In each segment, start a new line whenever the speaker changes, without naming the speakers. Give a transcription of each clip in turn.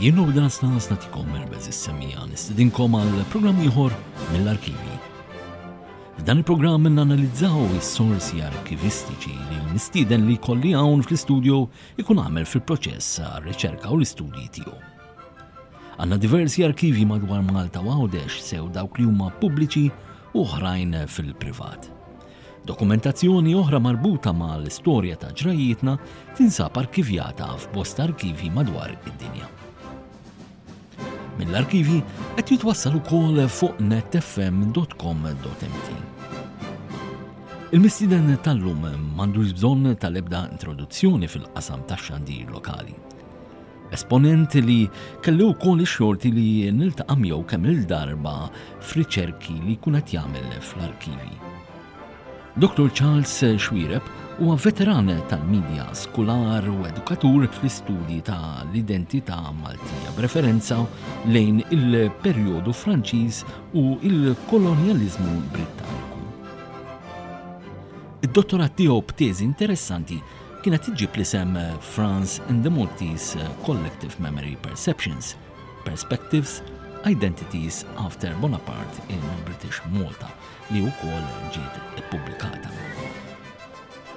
Jien u b'dan sna natikom merbez is-semmija nistidinkom għal programm ieħor mill-arkivi. F'dan il-programm nanalizzaw is-sorsi arkivistiċi li nistieden li kolli hawn fl-istudju ikun għamel fil-proċess għal riċerka u l-istudji tiegħu. Għanna diversi arkivi madwar Malta u Għawdex sew dawk li huma pubbliċi u oħrajn fil-privat. Dokumentazzjoni oħra marbuta ma' l-istorja ta' ġrajjietna tinsab arkivjata f'bosta arkivji madwar id-dinja. Mill-arkivji qed jitwassal ukoll fuq netfm.com.mt. Il-mistieden tal-lum m'għandux bżonn tal-ebda introduzzjoni fil-qasam tax-xandir lokali. Esponent li kelli wkoll ix-xorti li niltaqa' miegħu kemm-il darba f'riċerki li jkun qed jagħmel fl-arkivi. Dottor Charles Xuereb huwa veteran tal-midja, skular u edukatur fl-istudji ta' l-identità Maltija b'referenza lejn il-perjodu Franċiż u l-kolonjaliżmu Brittaniku. Id-dottorat tiegħu b'teżi interessanti kienet iġġib l-isem France and the Maltese Collective Memory Perceptions, Perspectives, Identities after Bonaparte in British Malta li wkoll ġiet ippubblikata.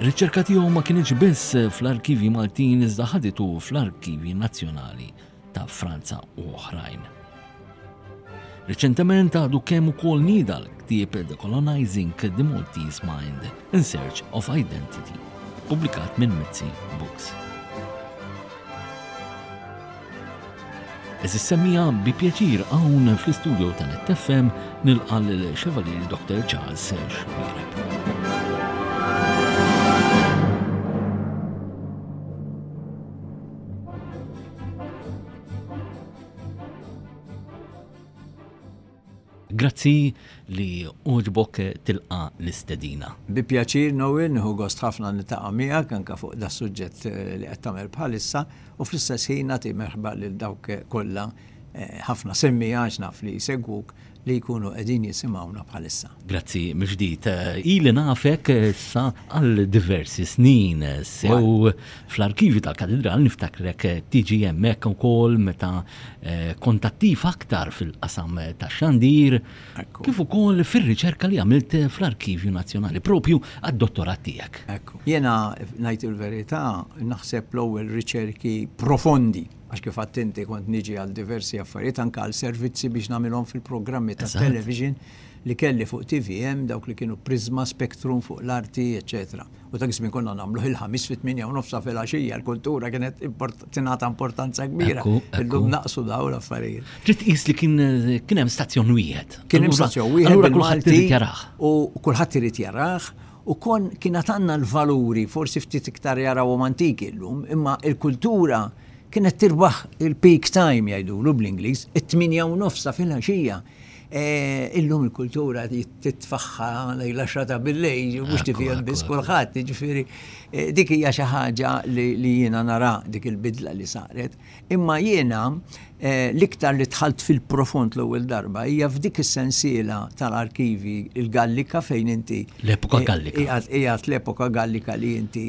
Riċerka tiegħu ma kienx biss fl-Arkivji Maltin iżda ħaditu fl-Arkivji Nazzjonali ta' Franza u oħrajn. Reċentement għadu kemm ukoll nida l-ktieb The Colonizing the Maltese Mind in Search of Identity, publikat minn Mizzi Books. Eżis semmija bi pjaċir hawn fl-istudio tal-TFM nilqal l-Chevalier Dr. Charles Serge Grazzi li uġbok tilqa l-istedina.
Bi pjaċir Noel, nieħu gost ħafna niltaqa' miegħek anke fuq da suġġett eh, li qed tagħmel bħalissa u fl-istess ħin nagħti merħba lil dawk eh, kollha eh, ħafna semmija għax naf li jsegwuk li jkunu qegħdin jisimgħuna bħalissa.
Grazzi mill-ġdid. Ili nafek issa għal diversi snin sew fl-arkivju tal-Katidral niftakrek tiġi hemmhekk ukoll meta eh, kont attiv aktar fil-qasam tax-xandir kif ukoll fir-riċerka li għamilt fl-Arkivju Nazzjonali propju għad-dottorat tiegħek.
Ekku. Jiena ngħid il-verità naħseb l-ewwel riċerki profondi għax kif għadt inti kont niġi għal diversi affarijiet anke għal servizzi biex nagħmilhom fil-programmi ta' television li kelli fuq TVM dawk li kienu Prisma, Spectrum fuq l-arti, eċċetera. U dak iż-żmien konna nagħmluh il-Ħamis fit-tmienja u nofs ta' filgħaxija, l-kultura kienet tingħata importanza kbira. Illum naqsu daw l-affarijiet.
Trid tqis li kien hemm stazzjon wieħed.
Kien hemm stazzjon wieħed. Allura kulħadd irid jarah. U kulħadd irid jarah u kon kienet għandna l-valuri, forsi ftit iktar jarahom antiki llum, imma l-kultura kienet tirbaħ il-peak time jgħidulu bl-Ingliż, it-tmienja u nofs ta' filgħaxija. Illum il-kultura titfaħħa lejn l-għaxra ta' billejl, mhux tifhem biss kulħadd, jiġifieri dik hija xi ħaġa li jiena nara dik il-bidla li saret. Imma jiena, l-iktar li dħalt fil-profond l-ewwel darba, hija f'dik is-sensiela tal-arkivji, il-Gallica fejn inti.
L-epoka Gallica.
Qiegħed l-epoka Gallica li inti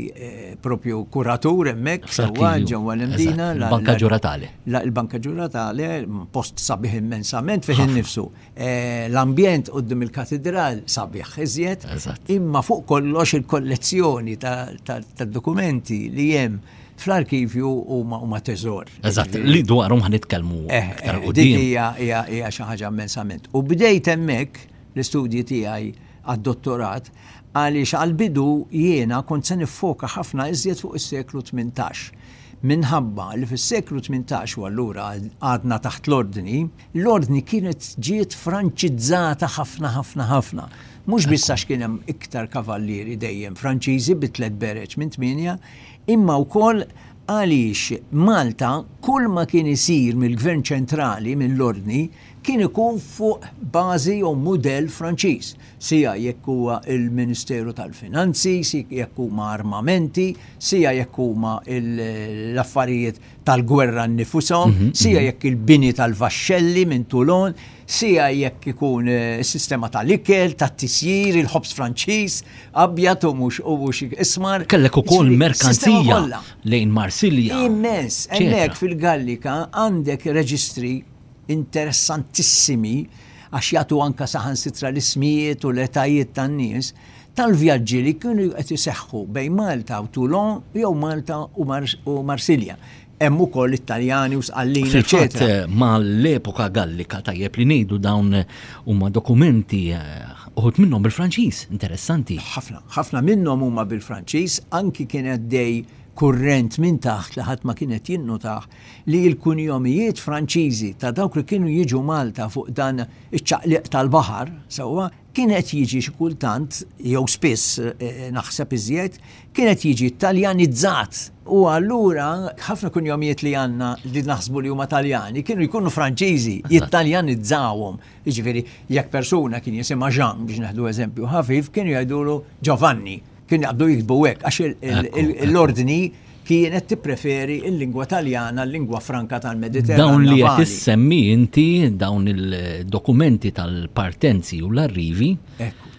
propju kuratur hemmhekk, sewwa ġewwa l-Imdina.
Il-Banka Ġuratale.
Il-Banka Ġuratale, post sabiħ immensament fih innifsu. L-ambjent quddiem il-katidral sabiħ iżjed. Imma fuq kollox il-kollezzjoni tad-dokumenti li hemm. fl-arkivju huma teżor.
Eżatt, li dwarhom ħanitkellmu eh, aktar
eh, qudiem. Hija xi ħaġa immensament. U bdejt hemmhekk l-istudji tiegħi għad-dottorat għaliex għal-bidu jiena kont se nifoka ħafna iżjed fuq is-seklu 18. Minħabba li fis-seklu 18 u allura għadna taħt l-ordni, l-ordni kienet ġiet franċizzata ħafna ħafna ħafna. Mhux biss għax kien hemm iktar kavallieri dejjem Franċiżi bi tliet bereċ minn tminja, imma wkoll għaliex Malta kull ma kien isir mill-Gvern Ċentrali, mill-Ordni, kien ikun fuq bażi jew mudell Franċiż, siha jekk huwa l-Ministeru tal-Finanzi, siha jekk huma armamenti, siha jekk huma l-affarijiet tal-gwerra nnifushom, mhm, sija mhm. jekk il-bini tal-vaxxelli minn Toulon, sija jekk ikun eh, sistema tal-ikel, tat-tisjir, il-ħobs Franċiż, abjad u mhux u mhux ismar.
Kellek ukoll merkanzija lejn Marsilja.
Immens, hemmhekk fil-Gallika għandek reġistri interessantissimi għax jagħtu anka saħansitra l-ismijiet u l-etajiet tan-nies tal-vjaġġi li kienu qed iseħħu bejn Malta u Toulon jew Malta u Marsilja. Hemm ukoll Italjani u Sqallin, eċetera.
Eh, mal-epoka Gallika tajjeb li ngħidu dawn eh, huma dokumenti eh, uħut minnhom bil-Franċiż, interessanti.
Ħafna, ħafna minnhom huma bil-Franċiż, anki kien għaddej kurrent minn taħt li ħadd ma kienet jinnutaħ li l-kunjomijiet Franċiżi ta' dawk li kienu jiġu Malta fuq dan iċ-ċaqliq tal-baħar sewwa Kien qed jiġi xi kultant, jew spiss naħseb iżjed, kien qed jiġi Taljanizzat. U allura ħafna kunjomijiet li għandna li naħsbu li huma Taljani kienu jkunu Franċiżi, jittaljanizzaw-hom. Jiġifieri, jekk persuna kien jisimha Jean, biex neħdu eżempju ħafif, kienu jgħidulu Giovanni. Kien għaddu jiktbu hekk għax l-ordni kienet tippreferi il-lingwa Taljana, l-lingwa franka tal-Mediterran.
Dawn li qed issemmi inti dawn il-dokumenti tal-partenzi u l-arrivi.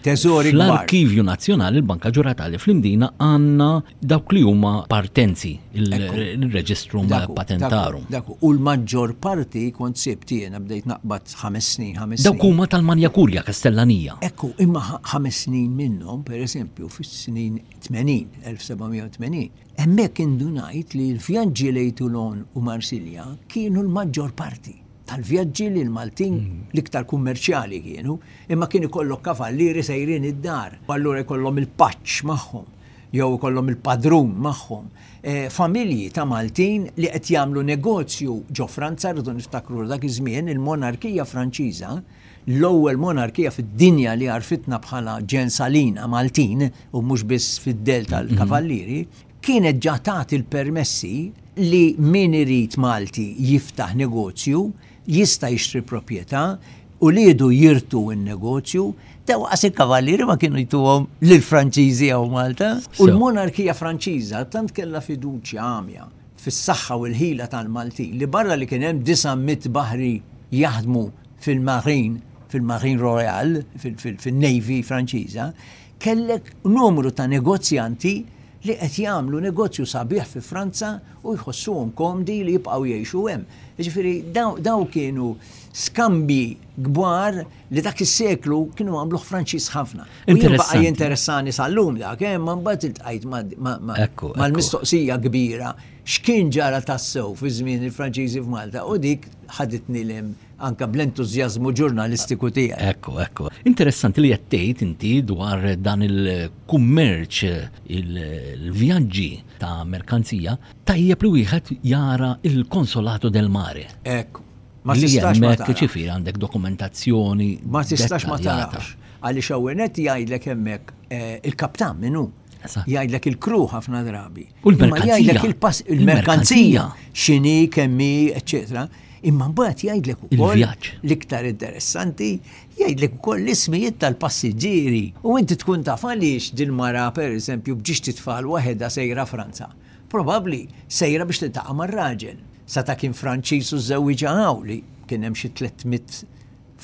Teżori
L-Arkivju Nazzjonali l-Banka Ġuratali fl-Imdina għandna dawk li huma partenzi il-reġistru ma
patentarum. U l-maġġor parti kont sibti jiena bdejt naqbad ħames snin, ħames
snin. Dawk huma tal-Manjakulja Kastellanija.
Hekk hu, imma ħames snin minnhom, pereżempju, fis-snin 80, 1780, hemmhekk indunajt li l-vjaġġi lejn Toulon u Marsilja kienu l-maġġor parti tal-vjaġġi li l-Maltin hmm. l-iktar kummerċjali kienu, imma kien ikollok kavallieri sejrin id-dar, allura jkollhom il-paċċ magħhom, jew ikollhom il-padrun magħhom, familji ta' Maltin li qed jagħmlu negozju ġo Franza, rridu niftakru li dak iż-żmien il-monarkija Franċiża, l-ewwel monarkija fid-dinja li għarfitna bħala ġensalina Maltin u mhux biss fid-dell tal-kavallieri, kienet ġa tat il-permessi li min irid Malti jiftaħ negozju, jista' jixtri proprjetà, uliedu jirtu n-negozju, daqs il-Kavallieri ma kienu jtuhom lill-Franċiżi hawn Malta. U l-monarkija Franċiża tant kellha fiduċja għamja fis-saħħa u l-ħila tal-Maltin li barra li kien hemm disa' mitt baħri jaħdmu fil-Marine, fil-Marine Royale, fin-Navy Franċiża, kellek numru ta' negozjanti li qed jagħmlu negozju sabiħ fi Franza u jħossuhom komdi li jibqgħu jgħixu hemm. Jiġifieri dawn kienu skambji kbar li dak is-seklu kienu għamluh Franċiż ħafna. Interessanti. Jinteressani sal-lum dak, eh, ma mbagħad iltqajt mal-mistoqsija kbira x'kien ġara tassew fi żmien il-Franċiżi f'Malta u dik ħaditni lem anke bl-entużjażmu ġurnalistiku tiegħi.
Ekku, ekku. Interessanti li qed tgħid inti dwar dan il-kummerċ il-vjaġġi ta' merkanzija tajjeb li wieħed jara il-Konsolato del Mare.
Ekku.
Ma tistax ma tarax. Ċifi għandek dokumentazzjoni.
Ma tistax ma tarax. Għaliex hawnhekk jgħidlek hemmhekk eh, il-kaptan minnu. Jgħidlek il-kru ħafna drabi.
U l-merkanzija.
Jgħidlek il-pass, il-merkanzija, xini, kemmi, eccetera. Imma mbagħad jgħidlek ukoll l-iktar interessanti, jgħidlek ukoll l-ismijiet tal-passiġġieri. U inti tkun taf għaliex din mara pereżempju bġiex titfal waħedha sejra Franza. Probabbli sejra biex titaqa' mar-raġel. Sa ta' kien Franċiż u żewwiġa hawn li kien hemm xi 300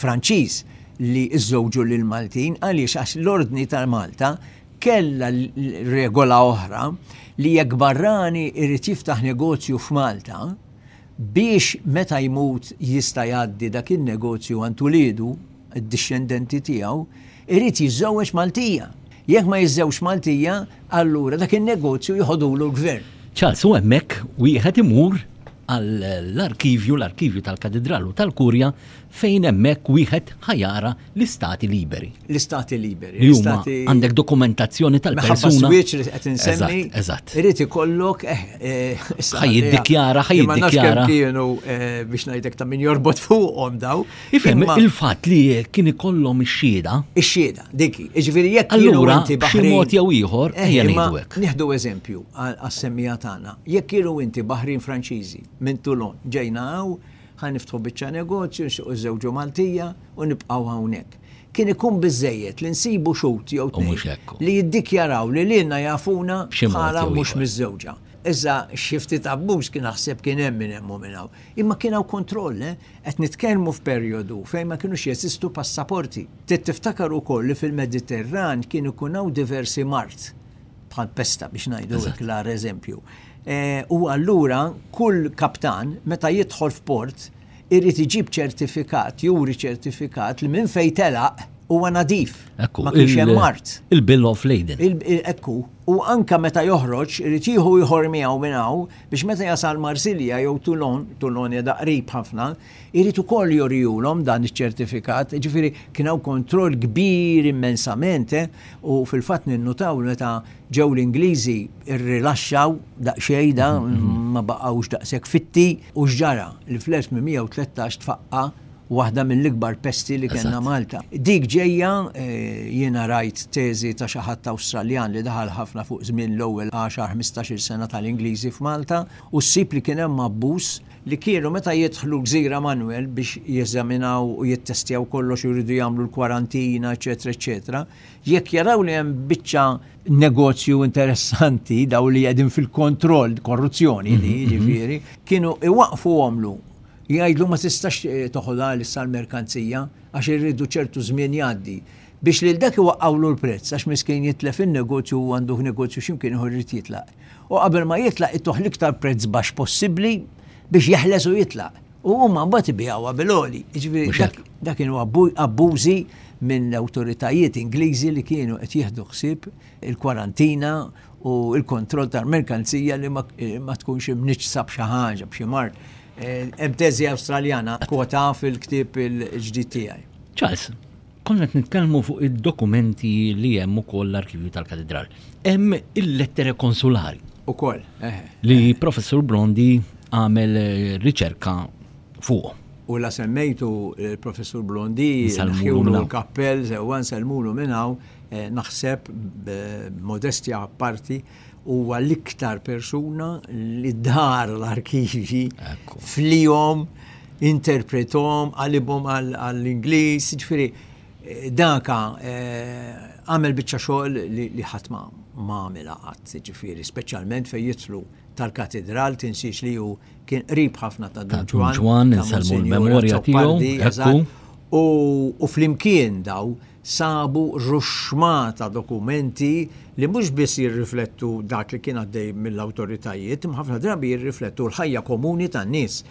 Franċiż li żżewġu lil Maltin għaliex għax l-Ordni ta' Malta kellha regola oħra li jekk barrani jrid jiftaħ negozju f'Malta biex meta jmut jista' jgħaddi dak in-negozju għand uliedu, id-dixxendenti tiegħu, irid jiżżewweġ Maltija. Jekk ma jiżżewġx Maltija, allura dak in-negozju jħodulu l-Gvern.
Charles, u hemmhekk wieħed imur għall-arkivju, l-arkivju tal-Katidral u tal-Kurja, fejn hemmhekk wieħed ħa jara l-Istati Liberi.
L-Istati Liberi.
Li huma għandek dokumentazzjoni tal-persuna.
Minħabba żwieġ li qed insemmi. Eżatt. Irid ikollok eh,
eh, ħaj jiddikjara, ħaj jiddikjara.
kienu eh, biex ngħidlek ta' min jorbot fuqhom daw.
Ifhem il-fatt li kien ikollhom ix-xieda.
Ix-xieda, dik. Jiġifieri jekk
allura b'xi mod jew ieħor
eh, ejja ngħidu hekk. Nieħdu eżempju għas-semmija tagħna. Jekk kienu inti baħrin Franċiżi minn Toulon ġejna hawn ħa niftħu biċċa negozju nxuq iż-żewġu Maltija u nibqgħu hawnhekk. Kien ikun biżejjed li nsibu xut jew tnejn li jiddikjaraw li lilna jafuna bħala mhux miż-żewġa. Iżda xifti ta' abbuż kien aħseb kien hemm minn hemm u minn hawn. Imma kien hawn kontroll, eh? Qed nitkellmu f'perjodu fejn ma kinux jeżistu passaporti. Trid tiftakar ukoll li fil-Mediterran kien ikun hawn diversi mard, bħal pesta biex ngħidu hekk l-agħar eżempju. Eh, u allura kull kaptan meta jidħol f'port irid iġib ċertifikat, juri ċertifikat li minn fejn telaq huwa nadif. Ekku, ma kienx hemm mart.
Il-bill of lading.
Ekku, u anka meta joħroġ irid jieħu jħor miegħu minn hawn biex meta jasal Marsilja jew Toulon, Toulon qiegħda qrib ħafna, irid ukoll jurihulhom dan iċ-ċertifikat, jiġifieri kien hawn kontroll kbir immensament eh, u fil-fatt ninnutaw li meta ġew l-Ingliżi rrilaxxaw daqsxejn da mhm, mhm. ma baqgħux daqshekk fitti u x'ġara li fl-1813 tfaqqa' waħda mill-ikbar pesti li kellna Malta. Dik ġejja jiena rajt teżi ta' xi ħadd Awstraljan li daħal ħafna fuq żmien l-ewwel għaxar ħmistax-il sena tal-Ingliżi f'Malta u ssib li kien hemm abbuż, li kienu meta jidħlu Gżira Manwel biex jeżaminaw u jittestjaw kollox u jridu jagħmlu l-kwarantina eċċetera eċċetera, jekk jaraw li hemm biċċa negozju interessanti, dawn li qegħdin fil-kontroll, korruzzjoni di jiġifieri, kienu iwaqqfu għomlu. Jgħidlu ma tistax toħolha issa l-merkanzija għax irridu ċertu żmien jgħaddi biex lil dak iwaqqgħulu l-prezz għax miskin jitlef in-negozju hu għanduh negozju xi mkien ieħor irid jitlaq. U qabel ma jitlaq ituh l-iktar prezz baxx possibbli biex jeħles u jitlaq. U huma mbagħad ibiegħuha bil-għoli. Jiġifieri dak kienu abbużi minn awtoritajiet Ingliżi li kienu qed jieħdu ħsieb il-kwarantina u l-kontroll tal-merkanzija li ma tkunx imniċċsa b'xi ħaġa, b'xi mart. Eh, hemm teżi Awstraljana kwota fil-ktieb il-ġdid tiegħi.
Charles, konna nitkellmu fuq id-dokumenti li hemm ukoll l-arkivju tal-katedral. Hemm il-lettere konsulari.
Ukoll.
Eh, li eh. professur Blondi għamel eh, riċerka fuq.
U la semmejtu il-professur Blondi, salmulu l-kappell, sewa nsalmulu minnaw, Naħseb, b'modestja apparti, huwa l-iktar persuna li dar l-arkivji flihom, interpretom, qalibhom għall-Ingliż, ġifieri daka għamel biċċa xogħol li ħadd ma għamilha qatt, ġifieri speċjalment fejn jidħlu tal-Katidral, tinsiex li hu kien qrib ħafna ta'
Dun Ġwann, insellmu l-memorja tiegħu,
u flimkien daw sabu ruxxma ta' dokumenti li mhux biss jirriflettu dak li kien għaddej mill-awtoritajiet imma ħafna drabi jirriflettu l-ħajja komuni tan-nies.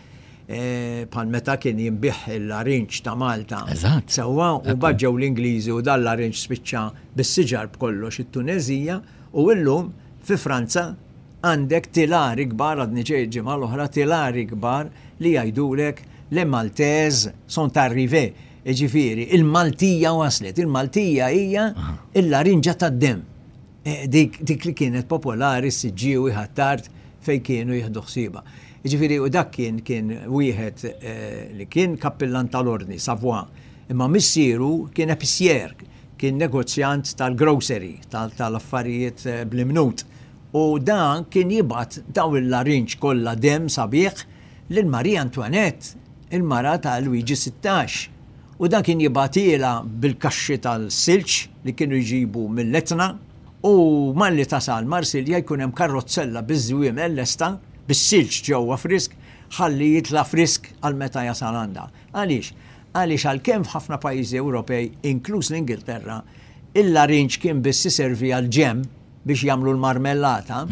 Bħal meta kien jinbiegħ il-larinġ ta' Malta. Eżatt. Sewwa, u mbagħad ġew l-Ingliżi u dan l-larinġ spiċċa bis-siġar b'kollox it-Tuneżija u llum fi Franza għandek tilari kbar, għadni ġej il-ġimgħa l-oħra, tilari kbar li jgħidulek Les Maltese sont arrivés. Jiġifieri, il-Maltija waslet. Il-Maltija hija l-larinġa tad-demm. E, dik li kienet popolari s-siġġiewi ħattart fej kienu jieħdu ħsiba. Ġifiri, u dak kien kien wieħed e, li kien kappillan tal-ordni, Savoie, imma missieru kien epicier, kien negozjant tal-grocery, tal-affarijiet e, bl-imnut. U dan kien jibat daw il-larinġ kollha dem sabiħ lil Marie Antoinette, il-mara ta' Luigi Sittax, u dan kien jibgħatilha bil-kaxxi tal-silġ li kienu jġibu mill-Etna, u malli tasal Marsilja jkun hemm karrozzella biż-żwiemel lesta, bis-silġ ġewwa frisk, ħalli jitla' frisk għal meta jasal għandha. Għaliex? Għaliex għalkemm f'ħafna pajjiżi Ewropej, inkluż l-Ingilterra, il-larinġ kien biss iservi għall-ġemm, biex jagħmlu l-marmellata,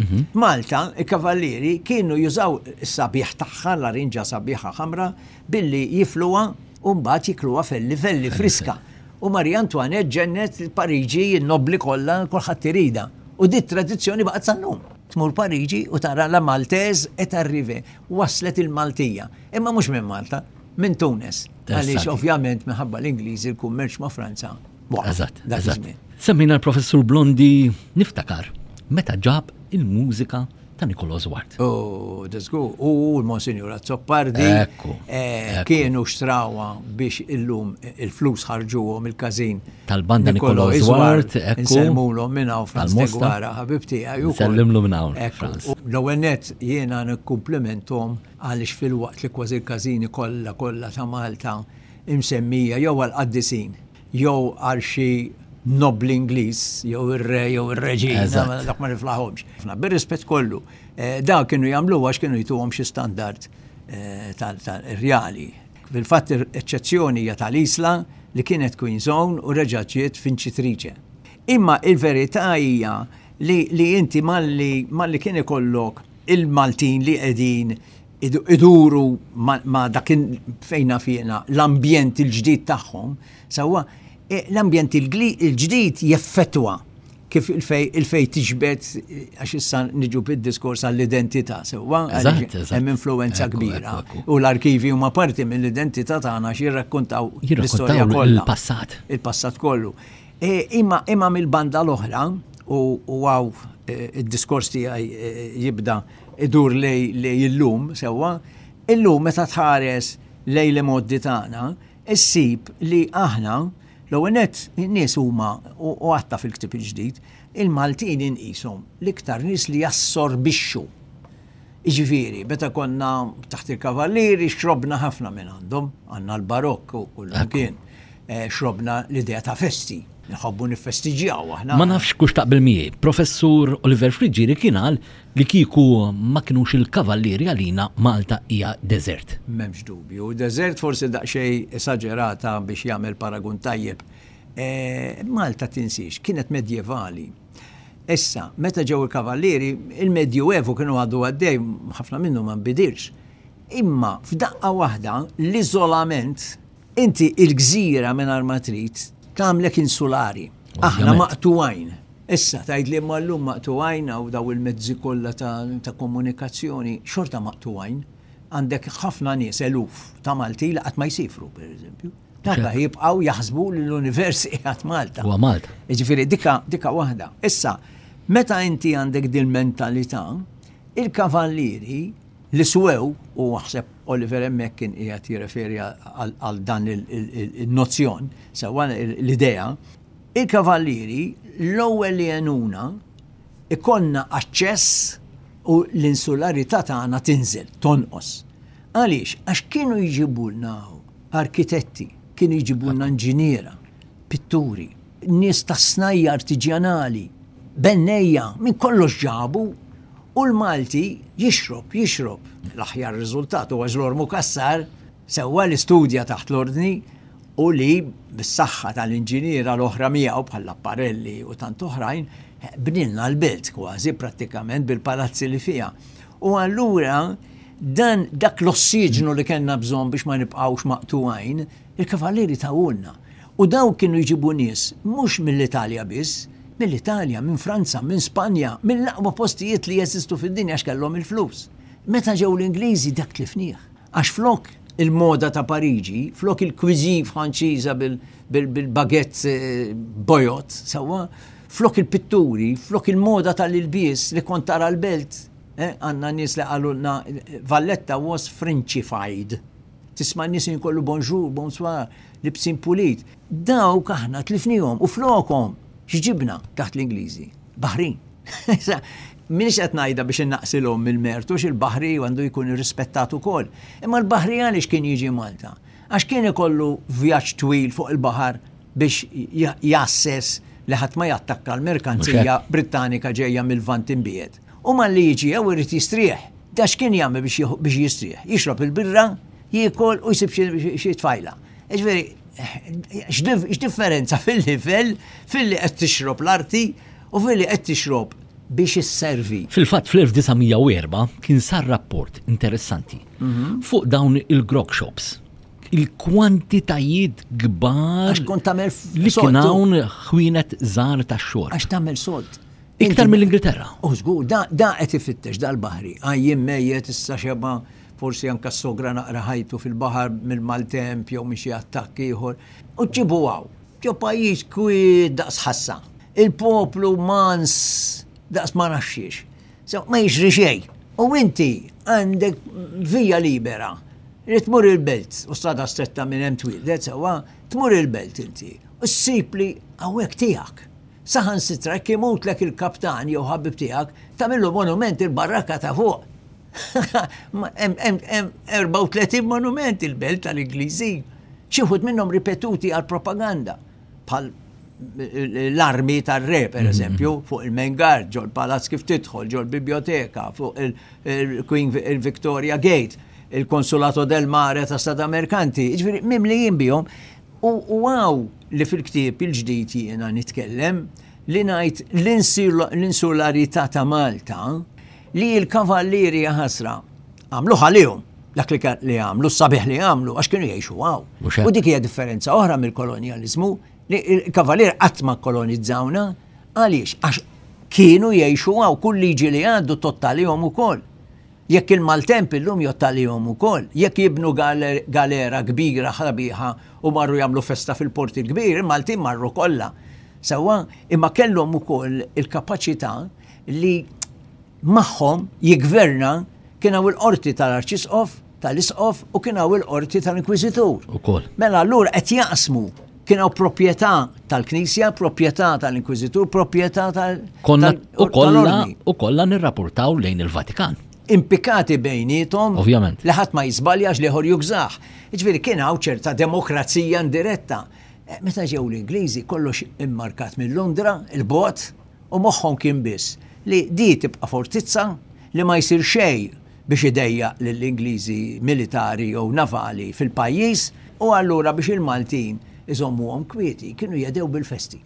Malta il-kavallieri kienu jużaw is-sabiħ tagħha, l-arinġa sabiħa ħamra, billi jifluha u mbagħad jikluha fil-livelli friska. U Maria Antoinette ġennet Pariġi n-nobbli kollha kulħadd irida. U di tradizzjoni baqgħet sal-lum. Tmur Pariġi u tara la Maltese est arrivé, waslet il-Maltija. Imma mhux minn Malta, minn Tunes. Għaliex ovvjament minħabba l-Ingliżi l-kummerċ ma' Franza
Eżatt, eżatt. Semmina l-Professur Blondi niftakar meta ġab il-mużika ta' Nikolo Zwart.
U dizgu, u l-Monsinjur Azzopardi eh, kienu xtrawa biex illum il-flus ħarġuhom il-kazin.
Tal-banda Nikolo Zwart,
ekku. Nselmulhom minna u Franz Tegwara, ħabibti għaju.
Nsellimlu minna u
Franz. L-ewwel net jiena nikkumplimentom għaliex fil-waqt li kważi l-każini kollha kollha ta' Malta imsemmija jew għall-qaddisin jew għal xi nobbli Ingliż jew ir-re jew ir-reġina, dak ma niflahomx. Bir-rispett kollu, dawn kienu jagħmluha għax kienu jtuhom xi standard tal-irjali. Fil-fatt eċċezzjoni hija tal-Isla li kienet Queen Zone u reġgħet ġiet vinċitriċe. Imma l-verità hija li inti malli kien ikollok il-Maltin li qegħdin iduru ma' dak fejn naf jiena l-ambjent il-ġdid tagħhom, sewwa, l-ambjent il-ġdid jeffettwa kif il-fejn tiġbed għax issa niġu bid-diskors għall-identità, sewwa, hemm influwenza kbira u l-arkivji huma parti mill-identità tagħna għax jirrakkuntaw l-istorja kollha.
Il-passat.
Il-passat kollu. Imma mill-banda l-oħra, u għaw id-diskors tiegħi jibda idur lejn illum sewwa, illum meta tħares lejn l-imgħoddi tagħna, issib li aħna, l-ewwel nett, in-nies huma, u għadtha fil-Ktieb il-Ġdid, il-Maltin inqishom l-iktar nies li jassorbixxu. Jiġifieri, meta konna taħt il-Kavallieri xrobna ħafna minn għandhom, għandna l-Barokk u l-Latin, xrobna l-idea ta' festi. Inħobbu niffestiġġjaw aħna.
Ma nafx kux taqbel miegħi, Professur Oliver Friggieri kien qal li kieku ma kinux il-Kavallieri għalina Malta hija deżert.
M'hemmx dubju. Deżert forsi daqsxejn esaġerata biex jagħmel paragun tajjeb. Malta tinsiex, kienet medjevali. Issa, meta ġew il-Kavallieri, il-Medju Evu kienu għadu għaddej, ħafna minnu ma nbidilx. Imma f'daqqa waħda l-iżolament Inti il-gżira mingħajr ma trid tagħmlek insulari. Aħna maqtugħin. Issa tgħid li imma llum maqtugħin hawn daw il-mezzi kollha ta' komunikazzjoni, xorta maqtugħin. Għandek ħafna nies, eluf ta' Maltin li qatt ma jsifru, pereżempju. Dawk jibqgħu jaħsbu li l-univers qiegħed Malta.
Huwa Malta.
Jiġifieri dika dika waħda. Issa, meta inti għandek dil-mentalità, il-kavallieri L-iswew, u aħseb Oliver hemmhekk kien qiegħed jirreferi għal dan il-nozzjon, sewwa l-idea, il-kavallieri l-ewwel li jgħinuna ikollna aċċess u l-insularità tagħna tinżel, tonqos. Għaliex? Għax kienu jġibulna arkitetti, kienu jġibulna inġiniera, pitturi, nies tas-snajja' artiġjanali, bennejja, minn kollox ġabu u l-Malti jixrob, jixrob. L-aħjar riżultat huwa Żlor Mukassar, sewwa li studja taħt l-Ordni u li, bis-saħħa tal-inġiniera l-oħra miegħu bħal Lapparelli u tant oħrajn, bnielna l-belt kważi prattikament bil-palazzi li fiha. U allura dan dak l-ossiġnu li kellna bżonn biex ma nibqgħux maqtugħin, Il-Kavallieri tawwulna, u dawn kienu jġibu nies mhux mill-Italja biss, mill-Italja, minn Franza, minn Spanja, mill-aqwa postijiet li jeżistu fid-dinja għax kellhom il-flus. Meta ġew l-Ingliżi dak tlifnieh. Għax flok il-moda ta' Pariġi, flok il-cuisine Franċiża bil-baguettes boyot, sewwa, flok il-pitturi, flok il-moda tal-ilbies li kont tara l-belt, eh, għandna nies li qalulna Valletta was Frinċified. Tisma' n-nies inkollu bonjour, bonsoir, libsin pulit. Dawk aħna tlifnihom u flokhom x'ġibna taħt l-Ingliżi? Baħrin. Issa, m'iniex qed ngħidha biex innaqsilhom mill-mertu għax il-baħri għandu jkun irrispettat ukoll. Imma l-baħri għaliex kien jiġi Malta? Għax kien ikollu vjaġġ twil fuq il-baħar biex jgħasses li ħadd ma jattakka l-merkanzija Brittanika ġejja mill-Lvant Imbiegħed. U malli jiġi hawn irid jistrieħ. Da x'kien jagħmel biex jistrieħ? Jixrob il-birra, jiekol u jsib xi tfajla. Jiġifieri, x'differenza fil-livell filli qed tixrob l-arti u filli qed tixrob biex isservi.
Fil-fatt fl-1904 kien sar rapport interessanti fuq dawn il-grog shops. Il-kwantitajiet kbar.
Għax kont tagħmel
li kien hawn ħwienet żgħar tax-xorb.
Għax tagħmel sold.
Iktar mill-Ingilterra.
U żgur, da qed ifittex dal-baħri, għajjim mejjet issa xeba forsi anka s-sogra naqra ħajtu fil-baħar mill-maltemp jew minn xi attakk ieħor. U ġibu għaw, ġo pajjiż kwiet daqs ħassa. Il-poplu mans daqs ma nafxiex. So, ma jixri xejn. U inti għandek vija libera. Rrit mur il-belt, u strada stretta minn hemm twildet, sewa, tmur il-belt inti. U s-sipli għawek tiegħek. Saħansitra jekk imutlek il-kaptan jew ħabib tiegħek, tagħmillu monument il-barrakka ta' fuq. Hemm 34 monument il-belt tal-Ingliżin, xi wħud minnhom ripetuti għall-propaganda, bħal l-armi tar-re, per eżempju, mm-hmm. fuq il-main guard, ġol palazz kif tidħol, ġol biblioteka, fuq il-Queen Victoria Gate, il-Konsulato del Mare ta' Stad Amerikanti, ġviri, mimlijin bihom, U hawn li fil-ktieb il-ġdid jiena nitkellem li ngħid l-insularità ta' Malta li l-Kavallieri jaħasra għamluh għalihom dak li kien li għamlu, s-sabiħ li għamlu, għax kienu jgħixu għaw. U dik hija differenza oħra mill-kolonjaliżmu li l-Kavallier qatt ma kolonizzawna għaliex għax kienu jgħixu għaw kull liġi li għaddu tottalihom ukoll. Jekk il-maltemp illum jgħodd għalihom ukoll, jekk jibnu galera kbira ħrabiħa u marru jagħmlu festa fil-Port il-Kbir, il-Maltin marru kollha. Sewwa, imma kellhom ukoll il-kapaċità li magħhom jiggverna kien hawn il-qorti tal-arċisqof, tal-isqof u kien hawn il-qorti tal-inkwiżitur. Ukoll. Mela allura qed jaqsmu kien hawn proprjetà tal-Knisja, proprjetà tal-Inkwiżitur, proprjetà tal- Konna
u kollha u kollha nirrapportaw lejn il-Vatikan.
Impikati bejnietom.
Ovvjament.
Li ħadd ma jiżbaljax li ħor jugżaħ. Ġifieri kien hawn ċerta demokrazija indiretta. Eh, meta ġew l-Ingliżi kollox immarkat minn Londra, il-bot, u moħħhom kien biss li di tibqa' fortizza li ma jsir xejn biex idejjaq lill-Ingliżi militari jew navali fil-pajjiż u allura biex il-Maltin iżommuhom kwieti kienu jedhew bil-festi.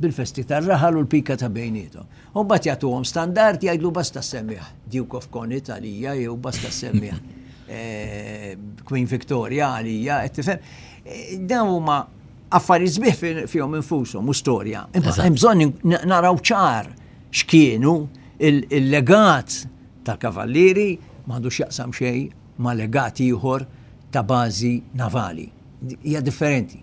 Bil-festi tar-raħal u l-pika ta' bejniethom. U mbagħad jagħtuhom standard jgħidlu basta ssemmih Duke of Connaught għalija jew basta ssemmih eh, Queen Victoria għalija, qed tifhem. Eh, dawn huma affarijiet sbieħ fihom infushom u storja. Imma hemm bżonn naraw ċar x'kienu il-legat tal-Kavallieri ma għandu x'jaqsam xejn ma' legat ieħor ta' bażi navali. Hija differenti.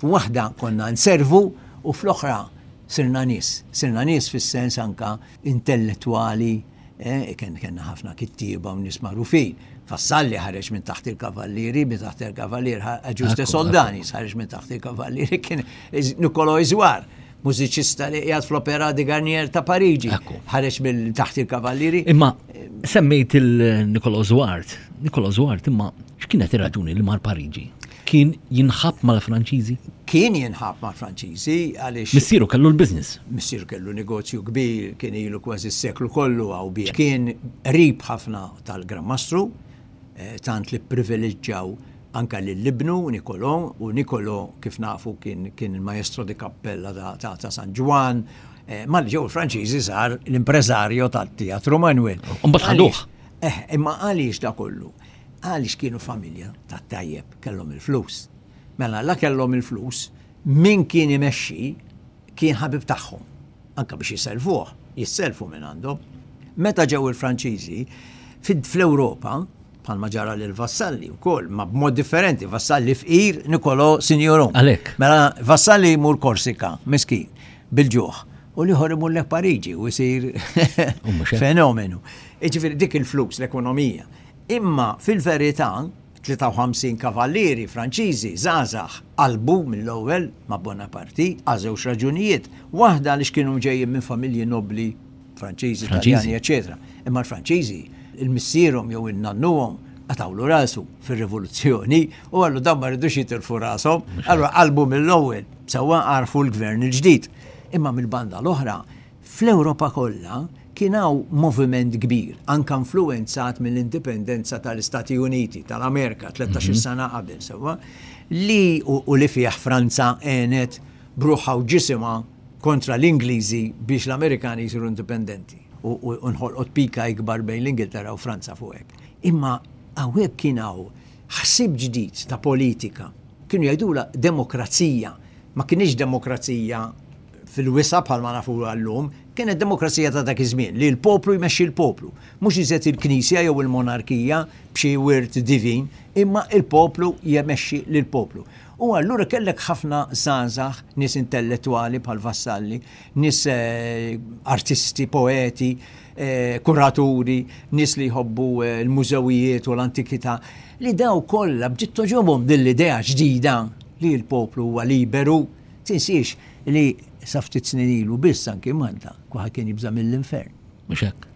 F'waħda konna nservu u fl-oħra sirna nies. Sirna nies fis-sens anke intellettwali, kellna ħafna kittieba u nies magħrufin. Vassalli ħareġ minn taħt il-Kavallieri, minn taħt il-Kavallieri, Agiusde Soldani ħareġ minn taħt il-Kavallieri, kien Niccolò Iswar. mużiċista li qiegħed fl-Opera di Garnier ta' Pariġi. Ħareġ mill taħt il-Kavallieri.
Imma semmejt il-Nikolo Zwart. Nikolo Zwart imma x'kienet ir-raġuni li mar Pariġi? Kien jinħab mal-Franċiżi?
Kien jinħab mal-Franċiżi għaliex.
Missieru kellu l-biznis.
Missieru kellu negozju kbir, kien ilu kważi s-seklu kollu għaw biex. Kien rib ħafna tal-Gran Mastru, eh, tant li privileġġaw anke lil ibnu Niccolò, u Niccolò kif nafu kien kien il-Maestro di Cappella ta' ta' San Ġwann, malli ġew il-Franċiżi sar l-impresario tat-Teatru Manuel.
U mbagħad ħaduh.
Eh, imma għaliex da kollu? Għaliex kienu familja tat-tajjeb, kellhom il-flus. Mela la kellhom il-flus, min kien imexxi kien ħabib tagħhom. anke biex isellfuh, jisselfu mingħandhom. Meta ġew il-Franċiżi, fl-Ewropa, bħalma ġara lil Vassalli wkoll, ma b'mod differenti, Vassalli fqir, Nikolò sinjorun.
Għalhekk.
Mela Vassalli jmur Korsika, miskin, bil-ġuħ, u l-ieħor imur leh Pariġi u jsir fenomenu. Jiġifieri dik il-flus, l-ekonomija. Imma fil-verità, 53 kavallieri Franċiżi żgħażagħ qalbu mill-ewwel ma' Bonaparte għal żewġ raġunijiet, waħda għaliex kienu ġejjin minn familji nobbli Franċiżi, Taljani, eċċetera Imma l-Franċiżi, il-missierhom jew in-nannuhom qatgħulu rasu fir-rivoluzzjoni u qalu dawn ma jridux jitilfu rashom, allura qalbu mill-ewwel, sewwa għarfu l-gvern il-ġdid. Imma mill-banda l-oħra, Fl-Ewropa kollha kien hawn moviment kbir, anke influwenzat mill-indipendenza tal-Istati Uniti tal-Amerika tlettax-il sena qabel sewwa, li u li fih Franza għenet b'ruħha u ġisimha kontra l-Ingliżi biex l-Amerikani jsiru indipendenti u nħolqot pika ikbar bejn l-Ingilterra u Franza fuq hekk. Imma hawnhekk kien hawn ħsieb ġdid ta' politika. Kienu jgħidulha demokrazija. Ma kinitx demokrazija fil-wisa' bħalma nafuha llum, kienet demokrazija ta' dak iż-żmien, li l-poplu jmexxi l-poplu. Mhux iżjed il-Knisja jew il-monarkija b'xi wirt divin, imma l-poplu jemexxi lill-poplu. U allura kellek ħafna żgħażagħ, nies intellettwali bħal Vassalli, nies artisti, poeti, kuraturi, nies li jħobbu l-mużewijiet u l-antikità, li daw kollha bdiet togħġobhom din l-idea ġdida li l-poplu huwa liberu, Tinsiex li sa ftit snin ilu biss anki Malta kwaħa kien jibża' mill-infern.
Mhux hekk.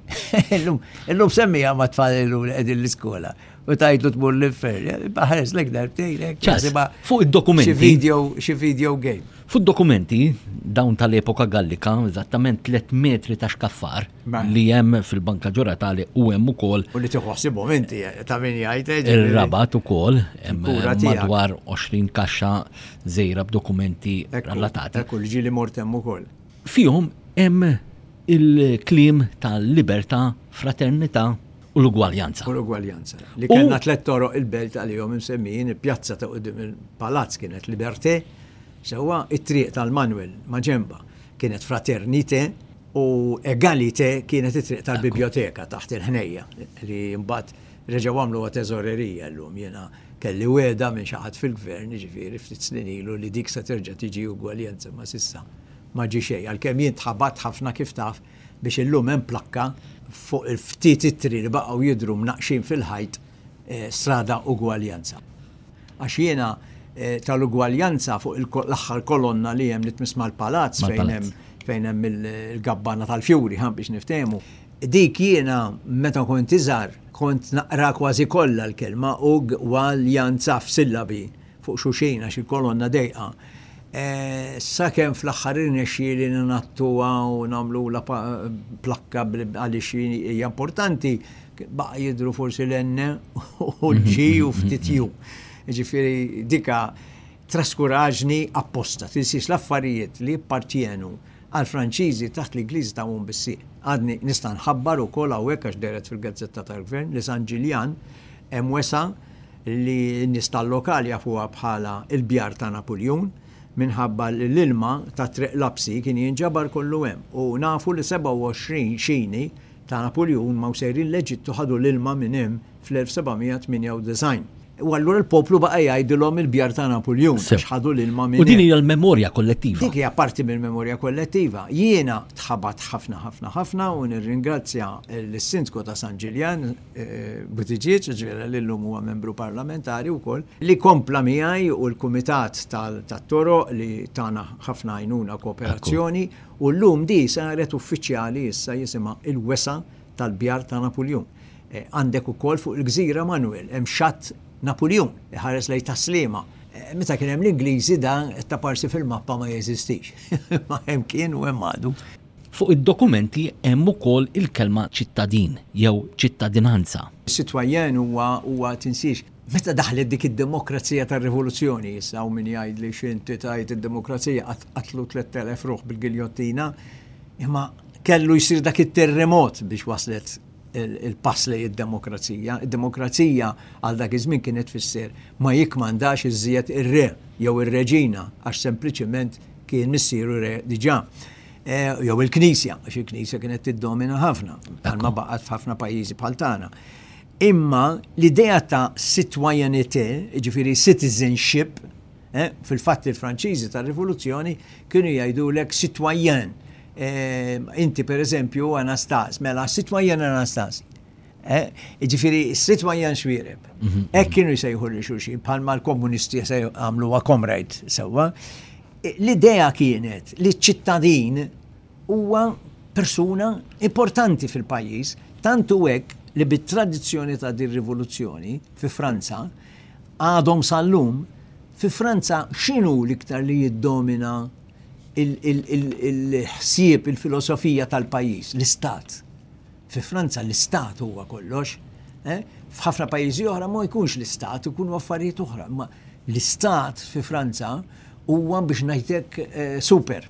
Illum, illum semmija ma tfal illum li qegħdin l-iskola u tajdu tmur l-infern. Baħres lek darbtejn hekk.
Ċasima fuq id-dokumenti.
Xi video, xi video game.
Fuq dokumenti dawn tal-epoka gallika, eżattament 3 metri ta' xkaffar, li hemm fil-banka ġuratali u hemm ukoll.
U li tieħu ħsibhom inti eh, ta' min jgħid.
Eh, Ir-rabat ukoll hemm madwar 20 kaxxa żejra b'dokumenti relatati.
Ekku li ġieli mort hemm ukoll.
Fihom hemm il-kliem tal-libertà, fraternità u l-ugwaljanza.
U l-ugwaljanza. Li kellna tliet toroq il-belt għalihom imsemmijin il-pjazza ta' qudiem il-palazz kienet Liberté, sewwa it-triq tal-Manuel maġemba kienet Fraternité, u Egalité kienet it-triq tal-Bibjoteka taħt il-ħnejja li mbagħad reġgħu għamluha teżorerija llum. Jiena kelli wegħda minn xi ħadd fil-Gvern, jiġifieri ftit snin ilu li dik se terġa' tiġi ugwaljanza imma s'issa ma ġie xejn. Għalkemm jien tħabatt ħafna kif taf biex illum hemm plakka fuq il-ftit ittri li baqgħu jidhru mnaqqxin fil-ħajt, Strada Ugwaljanza. Għax jiena tal-Ugwaljanza fuq l-aħħar kolonna li hemm li tmiss mal-Palazz fejn hemm fejn hemm il-gabbana tal-fjuri ħa biex niftehmu. Dik jiena meta kont iżgħar kont naqra kważi kollha l-kelma ug-wal-jan-za f'sillabi. fuq xulxin għax il-kolonna dejqa, sakemm fl-aħħar irnexxieli ningħattuha u nagħmlulha plakka għaliex hija importanti, baqa' jidhru forsi l-N u l-G u ftit U. Jiġifieri dika traskuraġni apposta, tinsiex l-affarijiet li jippartjenu għall-Franċiżi taħt l-Ingliżi tagħhom bis-sieq. Għadni nista' nħabbar ukoll hawnhekk għax dehret fil-gazzetta tal-Gvern li San Ġiljan hemm wesa' li n-nies tal-lokal jafuha bħala l-bjar ta' Napuljun minħabba li l-ilma ta' Triq Lapsi kien jinġabar kollu hemm u nafu li 27 xini ta' Napuljun ma' sejrin l-Eġittu ħadu l-ilma minn hemm fl-1798 u allura l-poplu baqa' jgħidilhom il-bjar ta' Napuljun għax ħadu l-ilma minn hemm.
U din hija l-memorja kollettiva.
Dik hija parti mill-memorja kollettiva. Jiena tħabatt ħafna ħafna ħafna u nirringrazzja lis-Sindku ta' San Ġiljan, Buttigieg, ġifieri li llum huwa membru parlamentari wkoll, li kompla miegħi u l-Kumitat tat-Toroq li tana ħafna għajnuna u kooperazzjoni u llum di saret uffiċjali issa jisimha Il-Wesgħa tal-Bjar ta' Napuljun. Għandek ukoll fuq il-gżira Manwel hemm xatt Napuljun iħares lejn Tas-Sliema. Meta kien hemm l-Ingliżi dan qed taparsi fil-mappa ma jeżistix. Imma hemm kien u hemm għadu.
Fuq id-dokumenti hemm ukoll il-kelma ċittadin jew ċittadinanza.
Citoyen huwa, huwa, tinsiex, meta daħlet dik id-demokrazija tar-rivoluzzjoni. Issa hawn min jgħid li x'inti tgħid id-demokrazija, qat qatlu tlett elef ruħ bil-giljottina, imma kellu jsir dak it-terremot biex waslet il-pass lejn id-demokrazija. Id-demokrazija għal dak iż-żmien kienet tfisser ma jikkmandax iżjed ir-re jew ir-reġina għax sempliċement kien missieru re diġà. E, jew il-Knisja, għax il-Knisja kienet tiddomina ħafna, bħalma baqgħet f'ħafna pajjiżi bħal tagħna. Imma l-idea ta' sitwajanità, ġifiri citizenship, Eh, fil-fatt il-Franċiżi tar-Rivoluzzjoni kienu jgħidulek citoyen. Eh, inti per eżempju Anastas, mela citoyen Anastas. Eh, ġifiri, citoyen xwireb. Mhm. Ek kienu jsejħu li xulxin, palma l-komunisti għamlu wa komrajt sewa. Eh, l-idea kienet li ċittadin huwa persuna importanti fil-pajis, tantu hekk li bit-tradizzjoni ta' dir rivoluzzjoni fi Franza, Għadhom sal-lum, fi Franza x'inhu l-iktar li jiddomina il-ħsieb, il-filosofija tal-pajjiż, l-istat. Fi Franza l-istat huwa kollox. Eh? F'ħafna pajjiżi oħra ma jkunx l-istat, ikunu affarijiet oħra. Ma l-istat fi Franza huwa biex ngħidlek eh, super.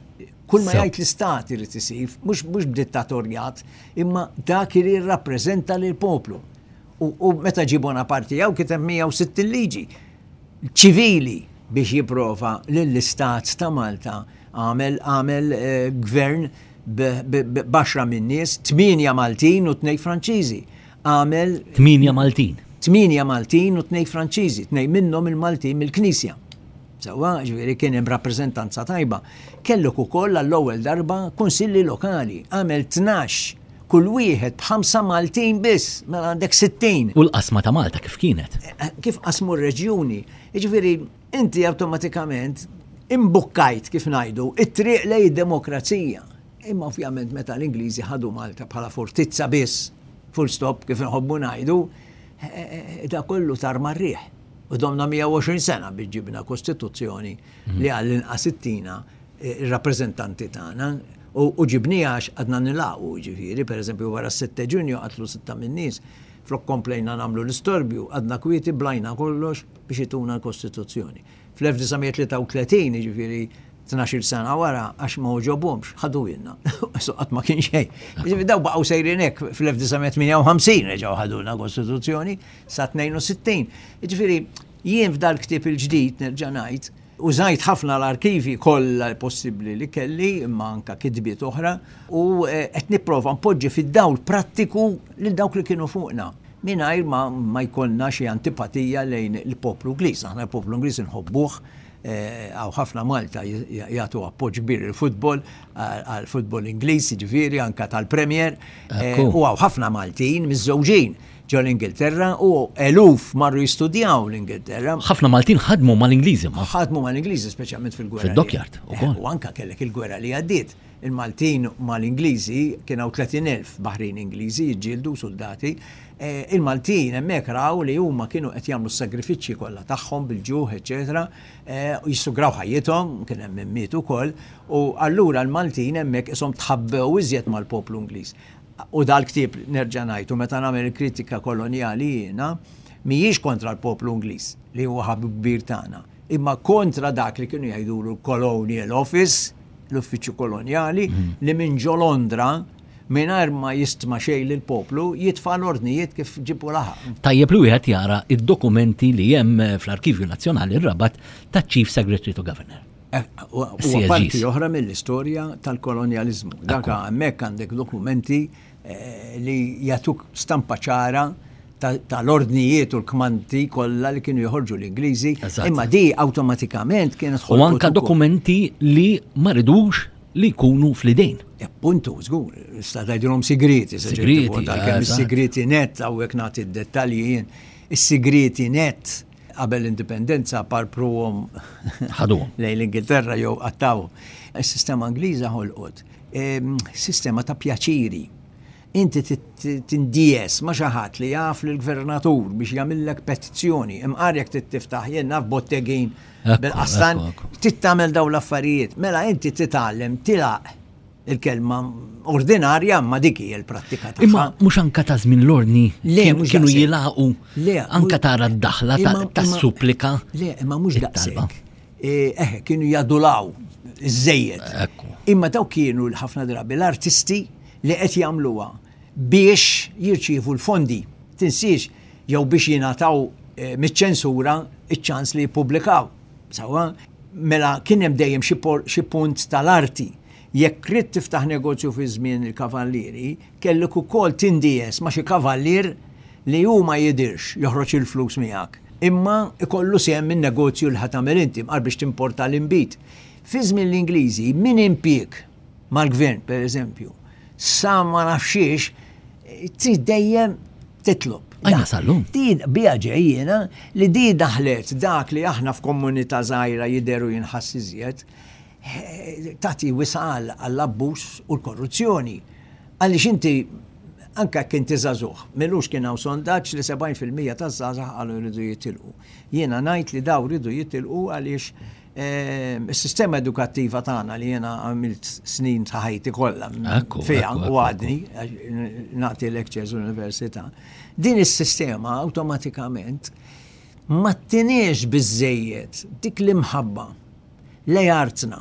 Kull ma jgħid l-istat irid isir, mhux b'dittatorjat, imma dak irid jirrappreżenta lill poplu U meta ġie Bonaparte jew kiteb 160 liġi ċivili biex jipprova lill-istat ta' Malta għamel għamel eh, gvern baxra minn nies, tminja Maltin u tnej Franċiżi. Għamel.
Tminja Maltin.
Tminja Maltin u tnej Franċiżi, tnej minnhom il-Maltin mill-Knisja. Sewwa, ġifieri kien hemm rappreżentanza tajba. Kellok ukoll għall-ewwel darba kunsilli lokali, għamel tnax kull wieħed b'ħamsa Maltin biss, mela għandek 60.
U l-qasma ta' Malta kif kienet?
Eh, eh, kif qasmu r-reġjuni. Jiġifieri inti awtomatikament imbukkajt kif ngħidu it-triq lej id-demokrazija. Imma ovvjament meta l-Ingliżi ħadu Malta bħala fortizza biss, full stop kif nħobbu ngħidu, eh, da kollu tar marriħ. U domna 120 sena biex ġibna kostituzzjoni li għall-inqas ittina eh, ir-rappreżentanti tagħna u ġibnija għax għadna nilaqu ġifiri, per eżempju wara s-7 ġunju għatlu sitta minnis, flok komplejna namlu l-istorbju, għadna kwieti blajna kollox biex ituna l-Kostituzzjoni. Fl-1933 ġifiri 12 sena wara għax ma uġobomx, ħadu ilna. Suqqat ma kien xejn. Daw baqgħu sejrinek fl-1958 reġgħu ħadulna Kostituzzjoni. sa 62. Jiġifieri jien f'dal-ktieb il-ġdid nerġa' ngħid, użajt ħafna l-arkivji kollha possibbli li kelli, imma anka kitbiet oħra, u eh, qed nipprova npoġġi fid-dawl prattiku lil dawk li kienu fuqna mingħajr ma, ma jkollna xi antipatija lejn il-poplu Ingliż. Aħna l-poplu Ingliż nħobbuh, eh, għaw ħafna Malta jagħtu appoġġ kbir il-futbol, għal-futbol Ingliż, ġifieri anka tal-Premier, eh, u għaw ħafna Maltin miżżewġin ġo l-Ingilterra u eluf marru jistudjaw l-Ingilterra.
Ħafna Maltin ħadmu mal-Ingliżi ma.
Ħadmu mal-Ingliżi speċjalment fil-gwerra.
Fid-dockjard eh, ukoll.
U anka kellek il-gwerra li għaddiet. Il-Maltin mal-Ingliżi kien hawn 30,000 baħrin Ingliżi jiġġieldu soldati. Eh, Il-Maltin hemmhekk raw li huma kienu qed jagħmlu s-sagrifiċċji kollha tagħhom bil-ġuħ, eċetera, eh, jissugraw ħajjithom, kien hemm immiet ukoll, u allura l-Maltin hemmhekk ishom tħabbew iżjed mal-poplu Ingliż. U dal-ktieb, nerġa' ngħid, u meta nagħmel il-kritika kolonjali jiena, mhijiex kontra l-poplu Ingliż, li huwa ħabib kbir tagħna, imma kontra dak li kienu jgħidulu l-Colonial Office, l-Uffiċċju Kolonjali, li minn ġo Londra, mingħajr ma jistma' xejn lill-poplu, jitfa' l-ordnijiet kif ġieb u laħaq.
Tajjeb li wieħed jara d-dokumenti li hemm fl-Arkivju Nazzjonali r-Rabat taċ-Chief Secretary to Governor.
Eh, huwa parti oħra mill-istorja tal-kolonjaliżmu. Dak hemmhekk għandek dokumenti eh, li jatuk stampa ċara tal-ordnijiet u l-kmanti kollha li kienu joħorġu l-Ingliżi, imma di awtomatikament kienet
U anka dokumenti li ma ridux li jkunu fl-idejn.
E, puntu, zgur, sta tajdilom sigriti, sigriti, tal-kem sigriti net, għawek nati d-dettalji jien, sigriti net. Qabel l-Indipendenza parpruhom ħaduhom lejn l-Ingilterra jew qattawhom. Is-sistema Ingliża ħolqot ehm, sistema ta' pjaċiri inti tindies ma xaħat li jaf li l-gvernatur biex jamillek petizzjoni, imqarjek tittiftaħ jien naf bottegin bil-qastan, tittamel daw l-affarijiet, mela inti titgħallem tilaq il-kelma ordinarja ma dik hija
l-prattika tagħha. Imma mhux anka ta' żmien l-ordni kienu jilaqu anka tara d-daħla ta' supplika.
Le, imma mhux daqshekk. Eh, eh, kienu jadulaw iż-żejjed. Imma daw kienu ħafna drabi l-artisti li qed jagħmluha biex jirċievu l-fondi. Tinsiex jew biex jingħataw eh, miċ-ċensura iċ-ċans li jippubblikaw. Sawa, mela kien hemm dejjem xi punt tal-arti. Jekk ridt tiftaħ negozju fi żmien il-Kavallieri, kellek ukoll tindies ma' xi kavallier li hu ma jidhirx joħroġ il-flus miegħek, imma jkollu sehem min-negozju li ħa tagħmel inti, mqar biex timporta l-inbid. Fi żmien l-Ingliżi, min impieg mal-gvern per eżempju, sa ma nafxiex, trid dejjem titlob.
Għajna sallu.
Din bija ġejjina li di daħlet dak li aħna f'komunità żgħira jideru jinħass iżjed tati wisal għall-abbus u l-korruzzjoni. Għaliex inti anka kien tiżazuħ, milux kien hawn sondaġġ li 70% ta' żgħażagħ għalu jridu jitilqu. Jiena ngħid li daw jridu jitilqu għaliex Is-sistema edukattiva tagħna li jiena għamilt snin ta' ħajti kollha fiha u għadni nagħti lectures l-università. Din is-sistema awtomatikament ma tiniex biżejjed dik l-imħabba lej artna.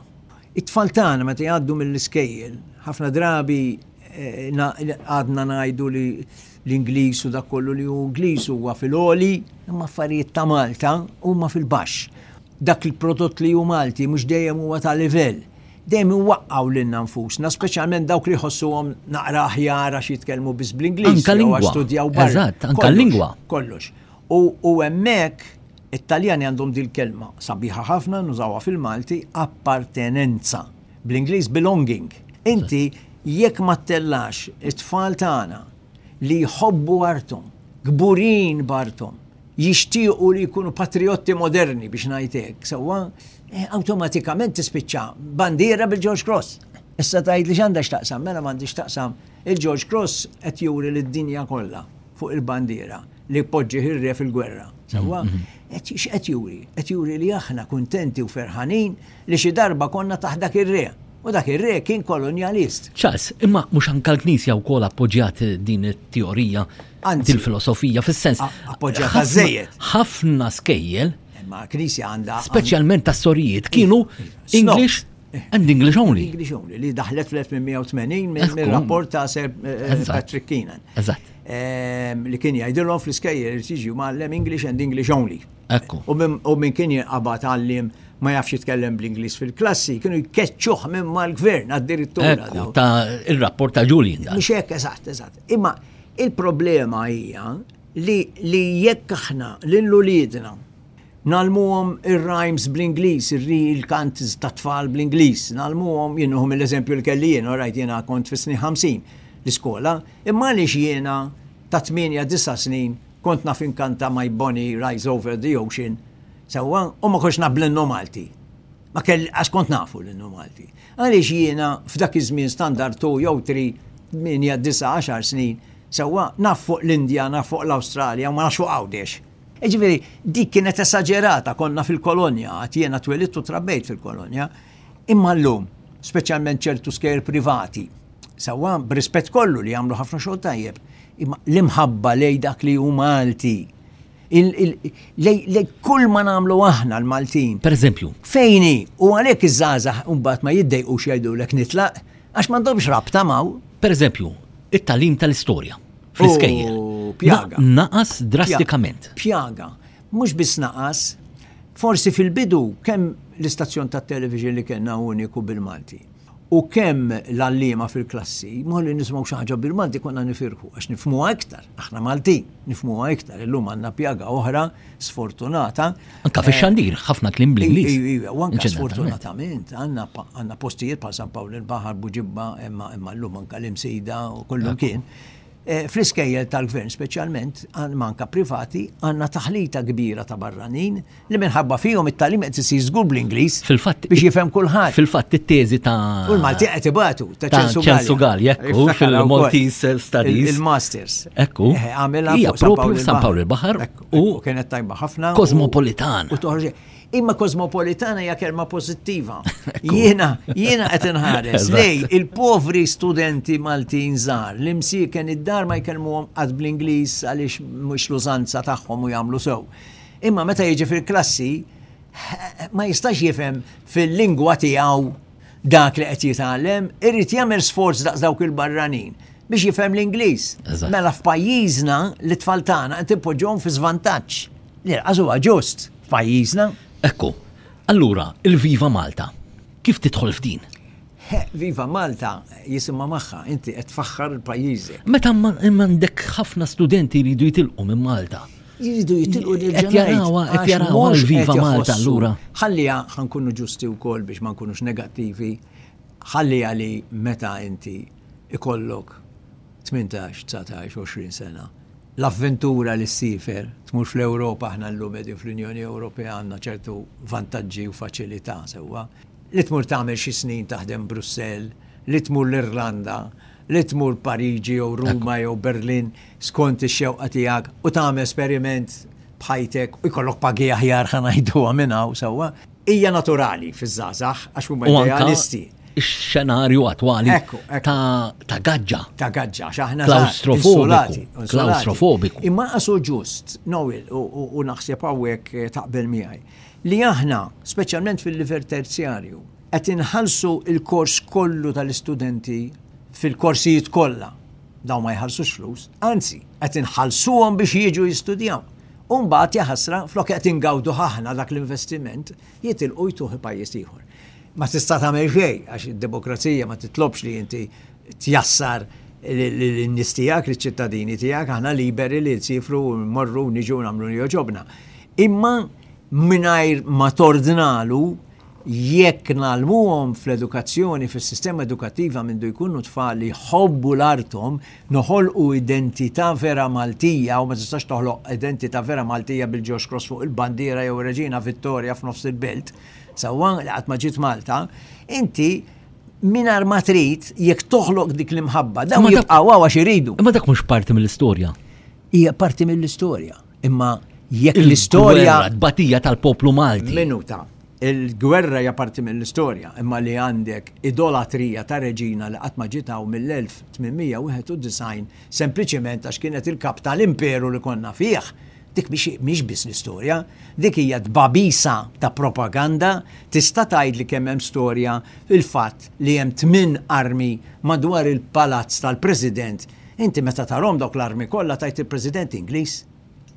It-tfal tagħna meta jgħaddu mill-iskejjel, ħafna drabi eh, għadna ngħidu li l-Ingliż u dak kollu li hu Ingliż huwa fil-oli, imma affarijiet ta' Malta huma fil-baxx dak il-prodott li hu Malti mhux dejjem huwa ta' livell. Dejjem inwaqqgħu lilna nfusna, speċjalment dawk li jħossuhom naqra aħjar għax jitkellmu biss bl-Ingliż
jew għax
studjaw barra.
Eżatt, anke l-lingwa.
Kollox. U hemmhekk it-Taljani għandhom din il-kelma sabiħa ħafna, nużawha fil-Malti, appartenenza. Bl-Ingliż belonging. Inti jekk ma ttellax it-tfal tagħna, li jħobbu arthom, kburin b'arthom, jixtiequ li jkunu patrijotti moderni biex ngħid hekk, sewwa, eh, awtomatikament tispiċċa bandiera bil-George Cross. Issa tgħid li x'għandha x'taqsam, mela m'għandix taqsam. Il-George Cross qed juri lid-dinja kollha fuq il-bandiera. li poġġi ħirref fil-gwerra. Sawa, x'qed juri? Qed juri li aħna kuntenti u ferħanin li xi darba konna taħt dak ir-re. U dak ir-re kien kolonjalist.
Ċas, imma mhux anka l-Knisja wkoll appoġġjat din it-teorija,
din
il-filosofija fis-sens.
Appoġġjat żejjed.
Ħafna skejjel.
Ma Knisja għandha.
Speċjalment tas-sorijiet kienu English And English only.
English only, li daħlet fl-1880 minn rapport ta' Sir eh, Patrick Keenan.
Eżatt.
li kien jgħidilhom fl-iskejjer irid jiġi mgħallem English and English only.
Ekku.
U minn kien jinqabad għallim ma jafx jitkellem bl-Ingliż fil-klassi, kienu jkeċċuh minn mal-gvern għad-dirittura.
Ekku, ta' il-rapport ta' Julian.
Mux hekk, eżatt, eżatt. Imma il-problema hija li jekk aħna lil ulidna Ngħallmuhom ir-rhymes bl-Ingliż, il-kant tat-tfal bl-Ingliż, ngħallmuhom, jien nieħu mill-eżempju li kelli jien, orajt jiena kont fis-snin ħamsin l-iskola, imma għaliex jiena ta' tmienja disa' snin kont naf inkanta My Bonny Rides Over the Ocean sewwa u ma kontx naf bl-innu Malti? Ma kelli, għax kont nafu l-innu Malti. Għaliex jiena f'dak iż-żmien standard two jew three, tmienja, disa', għaxar snin sewwa, naf fuq l-Indja, naf fuq l-Awstralja u ma nafx fuq Għawdex? Jiġifieri, dik kienet esaġerata, konna fil-kolonja, għad jiena twelidt u trabbejt fil-kolonja, imma llum, speċjalment ċertu skejjer privati, sewwa b'rispett kollu li jagħmlu ħafna xogħol tajjeb, imma l-imħabba lej dak li hu Malti, lej kull ma nagħmlu aħna l-Maltin.
Per eżempju.
Fejni, u għalhekk iż-żgħażagħ mbagħad ma jiddejqux jgħidulek nitlaq, għax m'għandhomx rabta maw.
Per eżempju, it-tagħlim tal-istorja. fl-iskejjel.
Pjaga.
Naqas drastikament.
Pjaga. Mhux biss naqas, forsi fil-bidu kemm l-istazzjon tat-television li kellna uniku bil-Malti u kemm l-allima fil-klassi, molli nismaw xaħġa bil-Malti konna nifirħu, għax nifmuha iktar, aħna Malti, nifmuha iktar, illum għandna pjaga oħra, sfortunata.
Anka fi eh, xandir, ħafna klim bl-Inglis.
U anka sfortunatament, għandna postijiet pa' San Pawl il-Bahar, Buġibba, imma llum anka l-imsida u kollu kien. Eh, fl-iskejjel tal-gvern speċjalment, manka privati, għanna taħlita kbira ta' barranin li minħabba fihom it-talim qed isir żgur bl-Ingliż.
Fil-fatt
biex jifhem kulħadd.
Fil-fatt it-teżi ta'
U l-Malti qed ibatu ta'
ċensugal jekku fil-Maltis Studies.
Il-Masters.
Ekku.
Eh, għamilha
hija propju San Pawl
il-Baħar
u
kienet tajba ħafna.
Kosmopolitan.
U toħroġ Imma kosmopolitana hija kelma pożittiva. Jiena jiena qed inħares lej il-povri studenti Maltin żgħar li msieken id-dar ma jkellmuhom qatt bl-Ingliż għaliex mhux l-użanza tagħhom u jagħmlu sew. Imma meta jiġi fil-klassi ma jistax jifhem fil-lingwa tiegħu dak li qed jitgħallem, irid jagħmel sforz daqs dawk il-barranin biex jifhem l-Ingliż. Mela f'pajjiżna li tfal tagħna qed fi żvantaġġ. Li ġust. f'pajjiżna.
Hekk hu. Allura, il-Viva Malta, kif tidħol f'din?
Viva Malta jisimha magħha, inti qed tfaħħar il-pajjiżek.
Meta m'għandek ħafna studenti jridu jitilqu minn Malta.
Jridu jitilqu
lil
Qed
jarawha, qed jarawha l-Viva Malta allura.
Ħalliha ħankunu ġusti wkoll biex ma nkunux negattivi, ħalliha li meta inti ikollok tmintax, dsatax, għoxrin sena. L-avventura li ssifer, tmur fl-Ewropa, aħna llum qegħdin fl-Unjoni Ewropea għandna ċertu vantaġġi u faċilità sewwa, li tmur tagħmel xi snin taħdem Brussell, li tmur l-Irlanda, li tmur Pariġi jew Ruma jew Berlin skont ix-xewqa tiegħek u tagħmel esperiment b'ħajtek u jkollok pagi aħjar ħa ngħiduha minn hawn sewwa. hija naturali fiż-żgħażagħ għax huma idealisti.
Ix-xenarju attwali ta' gaġġa.
Ta' gaġġa, x'aħna
klaustrofobiku. Klaustrofobiku.
Imma qasu ġust, Noel, u naħseb hawnhekk eh, taqbel miegħi, li aħna, speċjalment fil-liver terzjarju, qed inħallsu il-kors kollu tal-istudenti fil-korsijiet kollha. Daw ma jħallsux flus, anzi, qed inħallsuhom biex jiġu jistudjaw. U mbagħad, jaħasra, flok qed ingawduh aħna dak l-investiment, jitilqu jtuh il-pajjiż ieħor. Ma tista' tagħmel xejn għax id-demokrazija ma titlobx li inti tjassar l-nies tiegħek, liċ-ċittadini tiegħek, aħna liberi li nsifru, morru, niġu nagħmlu li joġobna. Imma mingħajr ma tordnalu jekk nalmuhom fl-edukazzjoni, fis-sistema edukattiva mindu jkunu tfal li jħobbu l-artom, Noħolqu identità vera Maltija u ma tistax toħloq identità vera Maltija bil-George Cross fuq il-bandiera jew ir-Reġina Vittoria f'nofs il-Belt sewwa li qatt ma ġiet Malta, inti mingħajr ma trid jekk toħloq dik l-imħabba dawn jibqgħu hawn għax iridu.
Imma dak mhux parti mill-istorja.
Hija parti mill-istorja, imma jekk l-istorja.
Tbatija tal-poplu Malti.
Minuta. Il-gwerra hija parti mill-istorja, imma li għandek idolatrija ta' reġina li qatt ma ġiet hawn mill-1891 sempliċement għax kienet il-kap tal-imperu li konna fih, dik mhix biss l-istorja, dik hija tbagħbisa ta' propaganda, tista' tgħidli kemm hemm storja fil-fatt li hemm tmien armi madwar il-palazz tal-President, inti meta tarahom dawk l-armi kollha tgħid il-President Ingliż?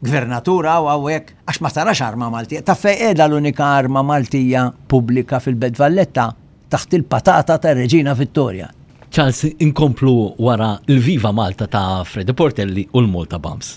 Gvernatur hawn hawnhekk għax ma tarax arma Maltija. Taf fejn qiegħda l-unika arma Maltija pubblika fil-Belt Valletta? Taħt il-patata ta' Reġina Vittoria.
Charles, inkomplu wara l-Viva Malta ta' Freddy Portelli u l-Malta Bams.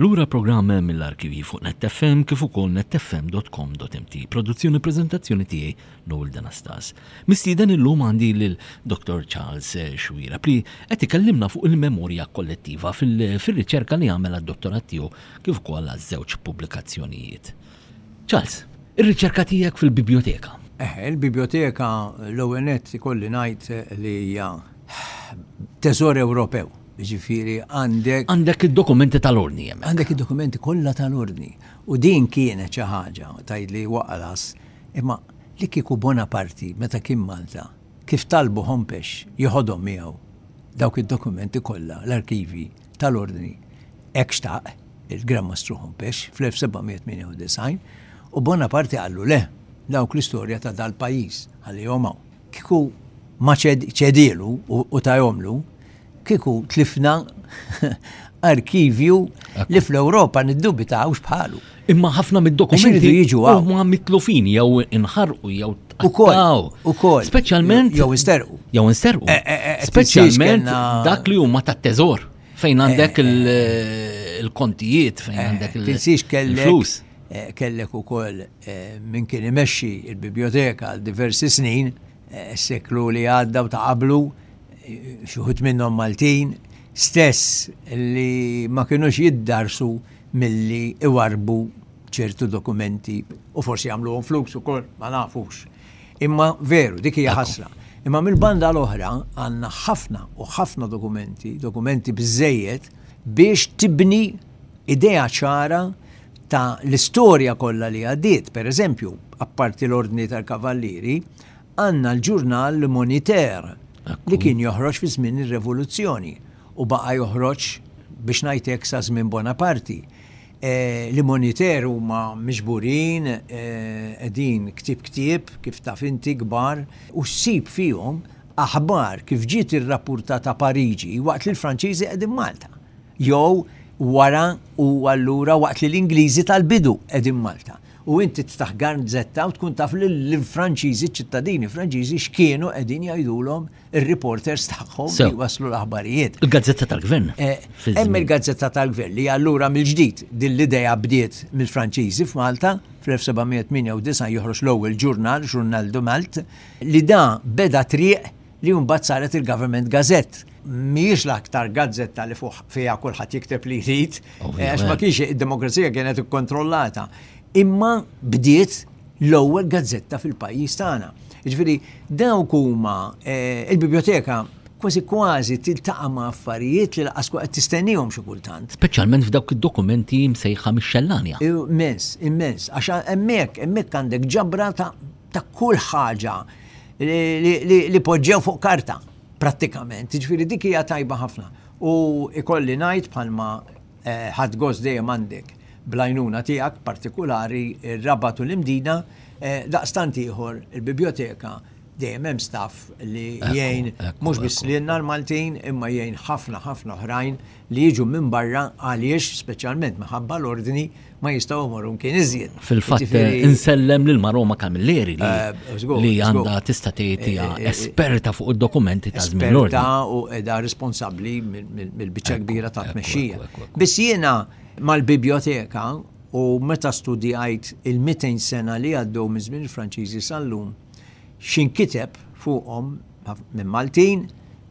Lura programm mill-arkivji fuq NetFM kif ukoll netfm.com.mt. Produzzjoni u preżentazzjoni tiegħi Noel Danastas. Mistieden illum għandi lil Dr. Charles Xwira li qed ikellimna fuq il-memorja kollettiva fil-riċerka li għamel għad-dottorat tiegħu kif ukoll għaż-żewġ pubblikazzjonijiet. Charles, ir-riċerka tiegħek fil-biblioteka.
Eħe, il-biblioteka l-ewwel nett ikolli ngħid li hija teżor Ewropew. jiġifieri għandek.
Għandek id-dokumenti tal-Ordni hemmhekk.
Għandek id-dokumenti kollha tal-Ordni. U din kienet xi ħaġa, tgħidli waqlas, imma li kieku Bonaparti meta kien Malta, kif talbu Hompesch jiħodhom miegħu dawk id-dokumenti kollha, l-arkivji tal-Ordni, hekk xtaq il-Gran Mastru Hompesch fl-1798, u Bonaparti qallu le, dawk l-istorja ta' dal-pajjiż, ħallihom hawn. Kieku ma ċedielu u tajomlu, kieku tlifna arkivju li fl-Ewropa niddubitawx bħalu.
Imma ħafna mid-dokumenti jiġu huma mitlufin jew inħarqu jew
tqattaw. Ukoll.
Speċjalment
jew insterqu.
Jew insterqu. Eh, eh, eh, Speċjalment dak li huma tat-teżor fejn għandek il-kontijiet fejn għandek il-flus.
Kellek ukoll Min kien imexxi l-Bibljoteka għal diversi snin, s-seklu li għadda u ta' qablu, xi wħud minnhom Maltin, stess li ma kinux jiddarsu milli iwarrbu ċertu dokumenti u forsi jagħmluhom flus ukoll, ma nafux. Imma veru, dik hija ħasra. Imma mill-banda l-oħra għandna ħafna u ħafna dokumenti, dokumenti biżżejjed biex tibni idea ċara ta' l-istorja kollha li għaddiet, per eżempju, apparti l-Ordni tal-Kavallieri, għandna l-ġurnal Le Moniteur li kien joħroġ fi żmien ir-Revoluzzjoni u baqa' joħroġ biex ngħid hekk sa żmien Bonaparti. Le Moniteur huma miġburin, qegħdin ktieb ktieb, kif taf inti, kbar, u ssib fihom aħbar kif ġiet irrappurtata Pariġi waqt li l-Franċiżi qegħdin Malta. jew wara u allura waqt li l-Ingliżi tal-bidu qegħdin Malta. U inti tftaħ garnzetta u tkun taf li l-Franċiżi, ċittadini Franċiżi x'kienu qegħdin jgħidulhom ir-reporters tagħhom li waslu l-aħbarijiet.
Il-gazzetta tal-gvern.
Eh, hemm il-gazzetta tal-gvern li allura mill-ġdid din l-idea bdiet mill-Franċiżi f'Malta fl-1798 joħroġ l-ewwel ġurnal, Journal de Malte, li da beda triq li mbagħad saret il-Government Gazette. Mhijiex l-aktar gazzetta li fuq fiha kulħadd jikteb li jrid, għax ma kienx id-demokrazija kienet ikkontrollata. Imma bdiet l-ewwel gazzetta fil-pajjiż tagħna. Ġifieri dawk huma eh, il-biblioteka kważi kważi tiltaqa' ma' affarijiet li laqas qed tistennihom xi kultant.
Speċjalment f'dawk id-dokumenti msejħa mix-xellanja.
Immens, immens, għax hemmhekk hemmhekk għandek ġabra ta' ta' kull ħaġa li poġġew fuq karta, prattikament. Ġifieri dik hija tajba ħafna. U ikolli ngħid bħalma eh, ħadd gost dejjem għandek blajnuna tiegħek partikolari ir-rabat u l-imdina, eh, daqstant ieħor il-biblioteka dejjem hemm staff li jgħin mhux biss lilna l-Maltin imma jgħin ħafna ħafna oħrajn li jiġu minn barra għaliex speċjalment minħabba l-ordni ma jistgħu jmorru mkien iżjed.
Fil-fatt jiġifieri- insellem lil Maroma Kamilleri li eh, għandha tista' tgħid hija eh, eh, esperta fuq id-dokumenti ta' żmien l-ordni.
Esperta u qiegħda responsabbli mill-biċċa kbira ta' tmexxija. Biss jiena mal-biblioteka u meta studijajt il-200 sena li għaddew minn żmien il-Franċiżi sal-lum, xinkiteb fuqhom minn Maltin,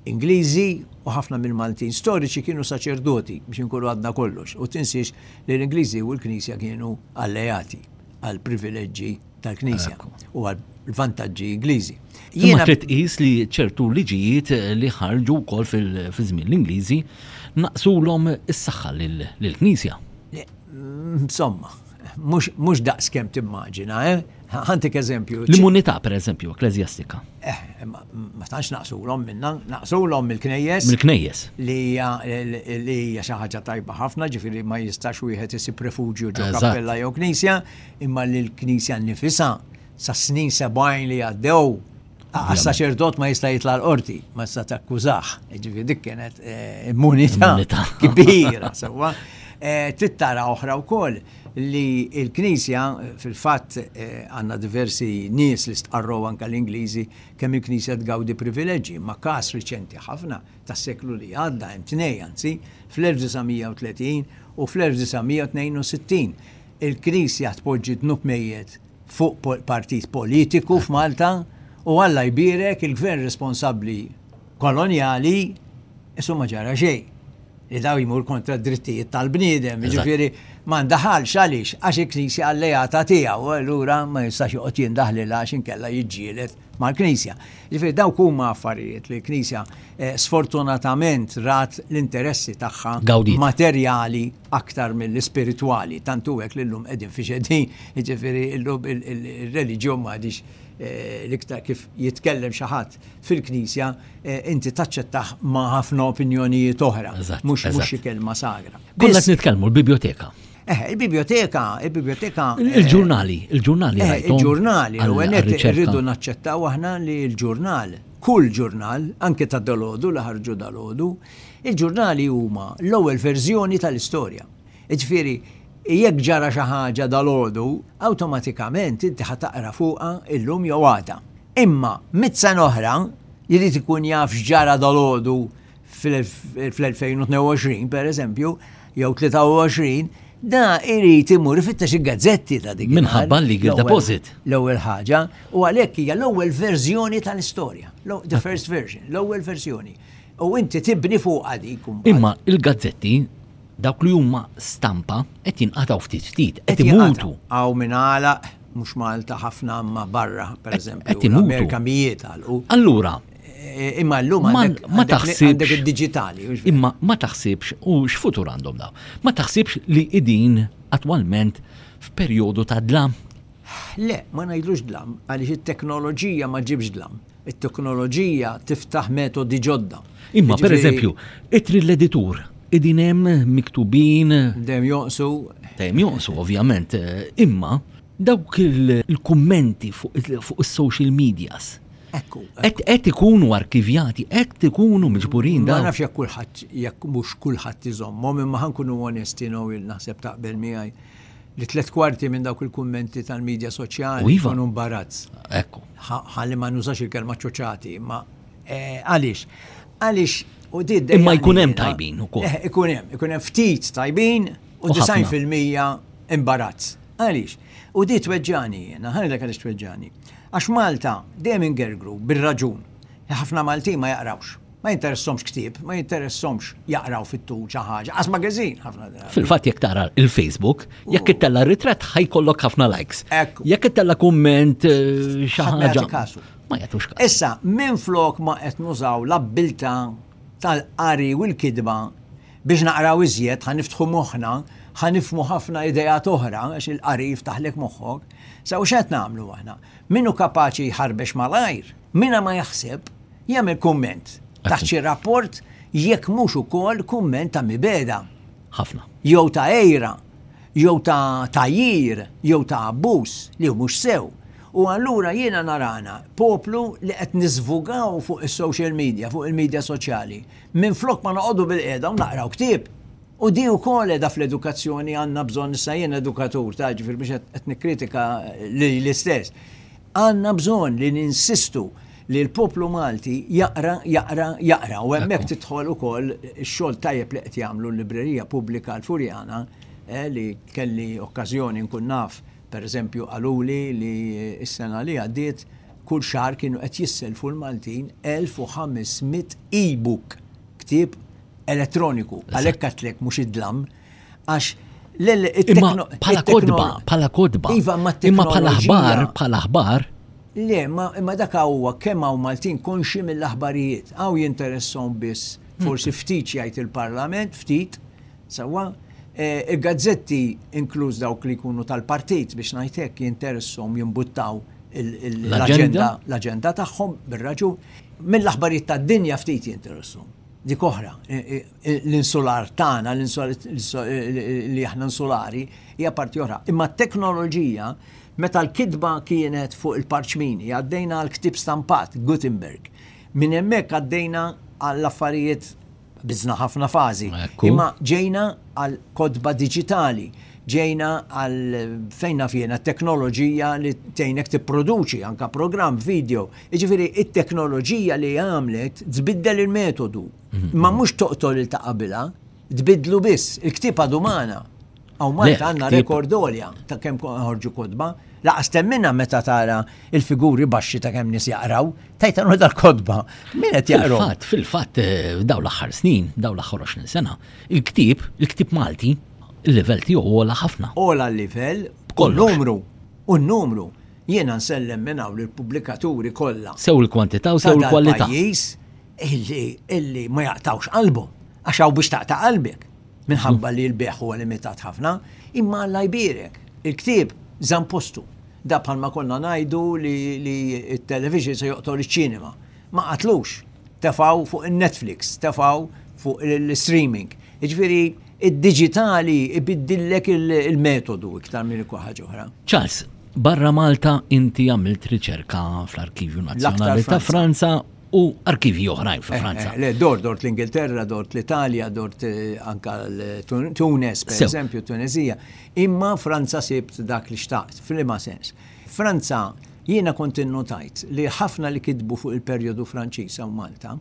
Ingliżi u ħafna mill-Maltin storiċi kienu saċerdoti biex inkunu għadna kollox u tinsiex li l-Ingliżi u l-Knisja kienu alleati għal privileġġi tal-Knisja u għal vantaġġi Ingliżi.
Jiena trid tqis li ċertu liġijiet li ħarġu wkoll fil-żmien l-Ingliżi naqsulhom is-saħħa lill-Knisja.
Insomma, mhux daqs kemm timmaġina, eh? Ħantik eżempju.
L-immunità, per eżempju, eklezjastika.
Eh, ma tantx naqsu l-om minna, naqsu l-om mill-knejjes.
Mill-knejjes.
Li hija xi ħaġa tajba ħafna, ġifieri ma jistax wieħed isib refuġju ġo kappella jew knisja, imma li l-knisja nifisa sa snin sebgħin li għaddew Għas-saċerdot ma jista' jitla l-qorti, ma jista' takkużaħ, ġifieri dik kienet eh, immunità kbira, sewwa. Eh, tittara oħra wkoll li l-Knisja, fil-fatt għandna diversi nies li stqarrow anke l-Ingliżi kemm il-Knisja tgawdi privileġġi, imma każ riċenti ħafna, tas-seklu li għadda, hemm tnej anzi, fl-1930 u fl-1962, il-Knisja tpoġġi dnub mejjet fuq partit politiku f'Malta u Alla jbierek il-Gvern responsabbli kolonjali, issu ma ġara xejn. Idaw jmur kontra d-drittijiet tal-bniedem, ġifiri ma ndaħalx għaliex, għax il-Knisja alleata tiegħu, allura ma jistax joqgħod jindaħlilha għax inkella jiġġieled mal-Knisja. Ġifiri dawk huma affarijiet li l-Knisja eh, sfortunatament rat l-interessi tagħha materjali aktar mill-ispiritwali, tantu hekk li llum qegħdin fi xedin, ġifiri llum il-reliġjon ma eh, l-iktar kif jitkellem xi ħadd fil-Knisja inti taċċettah ma' ħafna opinjonijiet oħra, mhux mhux xi kelma sagra.
Konna qed nitkellmu l-biblioteka.
Eh, il-biblioteka, il-biblioteka.
Eh, il-ġurnali, il-ġurnali.
Eh, il-ġurnali, u għenet rridu naċċettaw aħna li il-ġurnal, kull ġurnal, anke ta' dalodu, li ħarġu dalodu, il-ġurnali huma l-ewwel verżjoni tal-istorja. Ġifieri, jekk ġara xi ħaġa dalodu, awtomatikament inti ħataqra fuqha illum jew għada. Imma mitt sena oħra, jrid ikun jaf x'ġara dalodu fl-2022, per eżempju, jew 23, da irid imur ifittex il-gazzetti ta' dik.
Minħabba li għir deposit.
L-ewwel ħaġa, u għalhekk hija l-ewwel verżjoni tal-istorja. The first version, l-ewwel verżjoni. U inti tibni fuq dik.
Imma il-gazzetti dawk li huma stampa qed jinqataw ftit ftit, qed imutu.
Aw minn għalaq, mhux Malta ħafna ma barra, per eżempju, l-Amerika mijiet għalqu.
Allura,
Eh, imma l-lum ma taħsibx il-digitali.
Imma ma taħsibx, u x-futur għandhom daw, ma taħsibx li idin attualment f'perjodu ta' dlam?
Le, ma ngħidlux dlam, għaliex it-teknoloġija ma ġibx dlam. It-teknoloġija tiftaħ metodi ġodda.
Imma, per eżempju, ittri l-editur qegħdin hemm miktubin.
Dejjem jonqsu.
Dejjem jonqsu, ovvjament. Imma dawk il-kummenti fuq is-social medias qed ikunu arkivjati, qed ikunu miġburin
dawn. Ma nafx jekk kulħadd jekk mhux kulħadd iżommhom, imma ħa nkunu onesti Noel naħseb taqbel miegħi li tliet kwarti minn dawk il-kummenti tal-medja soċjali jkunu mbarazz.
Ekku.
Ħalli ma nużax il-kelma ċoċati, imma eh, għaliex? Għaliex
u did. Imma jkun hemm tajbin ukoll.
Eh, ikun hemm, ikun hemm ftit tajbin u 90% imbarazz. Għaliex? U di tweġġani jena, ħalli dak għaliex tweġġani. Għax Malta dejjem ingergru bir-raġun. Ħafna Malti ma jaqrawx. Ma jinteressomx ktieb, ma jinteressomx jaqraw fit-tul xi ħaġa, qas magazine ħafna drabi.
Fil-fatt jekk tara il-Facebook, jekk ittella' ritratt ħa jkollok ħafna likes. Ekku. Jekk ittella' kumment eh, xi Ħadd ma jagħti ħaġa. kasu. Ma jagħtux kasu.
Issa, minn flok ma qed nużaw l-abbiltà tal-qari u l-kitba biex naqraw iżjed, ħa niftħu moħħna, ħa nifhmu ħafna ideat oħra, għax il-qari jiftaħlek moħħok. Sa u x'qed nagħmlu aħna? Min hu kapaċi jħarbex malajr, mina ma jaħseb, jagħmel kumment taħt xi rapport jekk mhux ukoll kumment ta' mibeda.
Ħafna.
Jew ta' ejra, jew ta' tajjir, jew ta' abbuż li mhux sew. U allura jiena narana poplu li qed niżvugaw fuq is-social media, fuq il-media soċjali, minn flok ma noqogħdu bil-qiegħda u naqraw ktieb. U di wkoll qiegħda fl-edukazzjoni għandna bżonn issa jien edukatur ta' ġifier biex qed nikkritika l-istess. Għandna bżonn li ninsistu li l-poplu Malti jaqra, jaqra, jaqra u hemmhekk tidħol ukoll ix-xogħol tajjeb li qed jagħmlu l-Librerija Pubblika l-Furjana eh, li kelli okkażjoni nkun naf pereżempju qaluli li s-sena li għaddiet kull xahar kienu qed jissellfu l-Maltin 1500 e-book, ktieb elettroniku. Għalhekk għatlek mhux id-dlam Għax
Imma bħala kodba, bħala kodba. Iva, ma Imma bħala ħbar, bħala ħbar.
Le, imma dak huwa kemm hawn Maltin konxi mill-aħbarijiet. Hawn jinteressom biss forsi mm. ftit jgħid il-Parlament, ftit, sawa, eh, il-gazzetti inkluż dawk li jkunu tal-partit biex ngħidlek jinteressom jimbuttaw l-agenda l-agenda tagħhom bir-raġun mill-aħbarijiet tad-dinja ftit jinteressom. Dik oħra, eh, eh, l-insular tagħna, li aħna insulari, hija parti oħra. Imma t-teknoloġija, meta l-kitba kienet fuq il-parċmini, għaddejna għall-ktieb stampat, Gutenberg. Minn hemmhekk għaddejna għall-affarijiet biżna ħafna fażi. Imma ġejna għal kodba diġitali, ġejna għal fejn naf jiena teknoloġija li tgħinek tipproduċi anka programm, video. Jiġifieri t-teknoloġija li għamlet tbiddel il-metodu Ma mhux toqtol il ta' qabilha, tbidlu biss, il-ktieb għadu magħna. Aw Malta għandna rekord olja ta' kemm ħorġu kodba, laqas temmina meta tara il-figuri baxxi ta' kemm nies jaqraw, tajt għandu dal-kodba. Min qed jaqra?
Fil-fatt, fil-fatt eh, daw l-aħħar snin, daw l-aħħar 20 sena, il-ktieb, il-ktieb Malti, il-level tiegħu ola ħafna.
Ola l-level, b'kull numru, u n-numru. Jiena nsellem minn hawn il-pubblikaturi kollha.
Sew il-kwantità u sew il-kwalità.
illi, illi ma jaqtawx qalbu, għax hawn biex taqta' qalbek, minħabba li l-beħ huwa limitat ħafna, imma Alla jbierek, il-ktieb żamm postu. Da bħalma konna ngħidu li, li t-television se joqtol iċ-ċinema. Ma qatlux, tefaw fuq il-Netflix, tefaw fuq il-streaming. Ġifieri, id-diġitali ibiddillek il-metodu iktar minn ikwa ħaġa oħra.
Charles, barra Malta inti għamilt riċerka fl-Arkivju Nazzjonali ta' Franza u arkivji oħrajn fi eh, Franza.
Eh, le, dort, dort l-Ingilterra, dort l-Italja, dort eh, anka l-Tunes, per eżempju, Tunezija. Imma Franza sibt dak li xtaqt, fl-ima sens. Franza, jiena kont innotajt li ħafna li kitbu fuq il-perjodu Franċiża u Malta,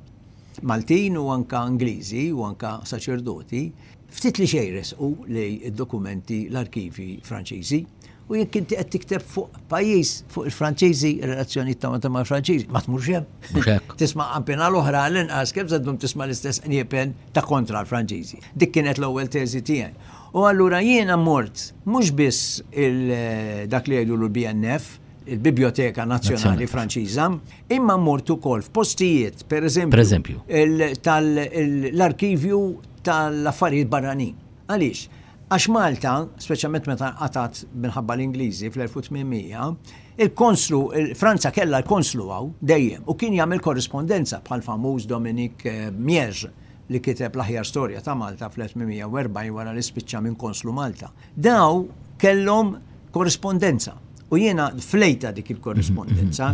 Maltin u anka Ingliżi u anka saċerdoti, ftit li xejres u li dokumenti l-arkivi Franċiżi. U jekk inti qed tikteb fuq pajjiż, fuq il-Franċiżi, ir-relazzjonijiet ta' ma' mal-Franċiżi, ma tmurx hemm. Mhux hekk. Tisma' kampina l-oħra l-inqas kif se ddum tisma' l-istess qniepen ta' kontra l-Franċiżi. Dik kienet l-ewwel teżi tiegħi. U allura jiena mort mhux biss dak li jgħidulu l-BNF, il-Bibjoteka Nazzjonali Franċiża, imma mort ukoll f'postijiet, per eżempju, l-arkivju tal-affarijiet barranin. Għaliex? Għax Malta, speċjalment meta nqatgħet minħabba l-Ingliżi fl-1800, il-konslu, Franza kellha l-konslu hawn dejjem u kien jagħmel korrispondenza bħall-famuż Dominique Mierge li kiteb l-aħjar storja ta' Malta fl-1840 wara li spiċċa minn konslu Malta. Dawn kellhom korrispondenza u jiena flejta dik il-korrispondenza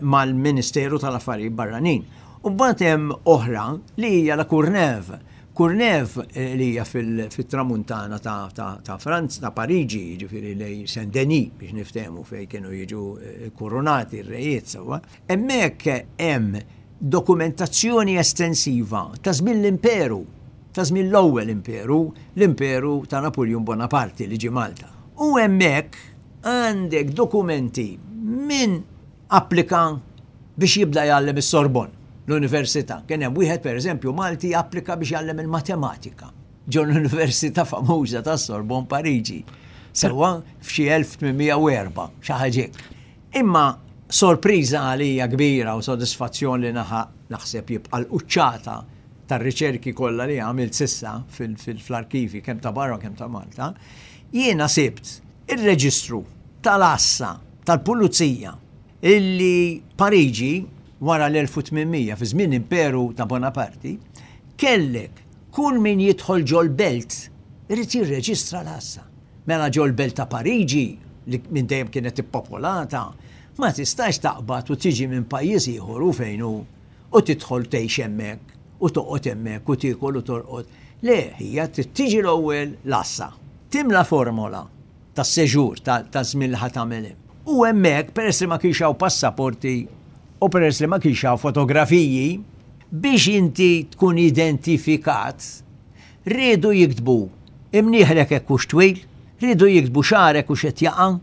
mal-Ministeru tal-Affarijiet Barranin. U mbagħad hemm oħra li hija la Courneuve Courneuve li hija fit-Tramuntana ta' Franza, ta' Pariġi, jiġifieri lejn Saint-Denis biex niftehmu fejn kienu jiġu kkurunati r-rejiet sewwa. Hemmhekk hemm dokumentazzjoni estensiva ta' żmien l-Imperu, ta' żmien l-ewwel Imperu, l-Imperu ta' Napuljun Bonaparte li ġie Malta. U hemmhekk għandek dokumenti minn applika biex jibda jgħallem is-Sorbonne, l-università. Kien hemm wieħed pereżempju Malti applika biex jgħallem il-matematika ġo l-Università famuża tas-Sorbonne Pariġi. Sewa f'xi 1804, xi ħaġa Imma sorpriża għalija kbira u sodisfazzjon li naħseb jibqa' l-quċċata tar-riċerki kollha li għamilt sissa fl-arkivi kemm ta' barra kemm ta' Malta, jiena sibt Ir-reġistru tal-għassa tal-pulizija li Pariġi wara l-1800 fi żmien l-imperu ta' Bonaparti kellek kull min jidħol ġol-belt irid jirreġistra l-għassa. Mela ġol-belt ta' Pariġi li minn dejjem kienet ippopolata ma tistax taqbad u tiġi minn pajjiż ieħor hu fejn hu u tidħol tgħix hemmhekk u toqgħod hemmhekk u tiekol u torqod. Le, hija trid tiġi l-ewwel l-għassa, timla formola ta' sejour, ta' żmien li ħa tagħmel hemm. U hemmhekk, peress li ma kienx hawn passaporti u peress li ma kienx hawn fotografiji, biex inti tkun identifikat, Riedu jiktbu, Imnieħrek hekk hux twil, riedu jiktbu xagħrek hux qed jaqa',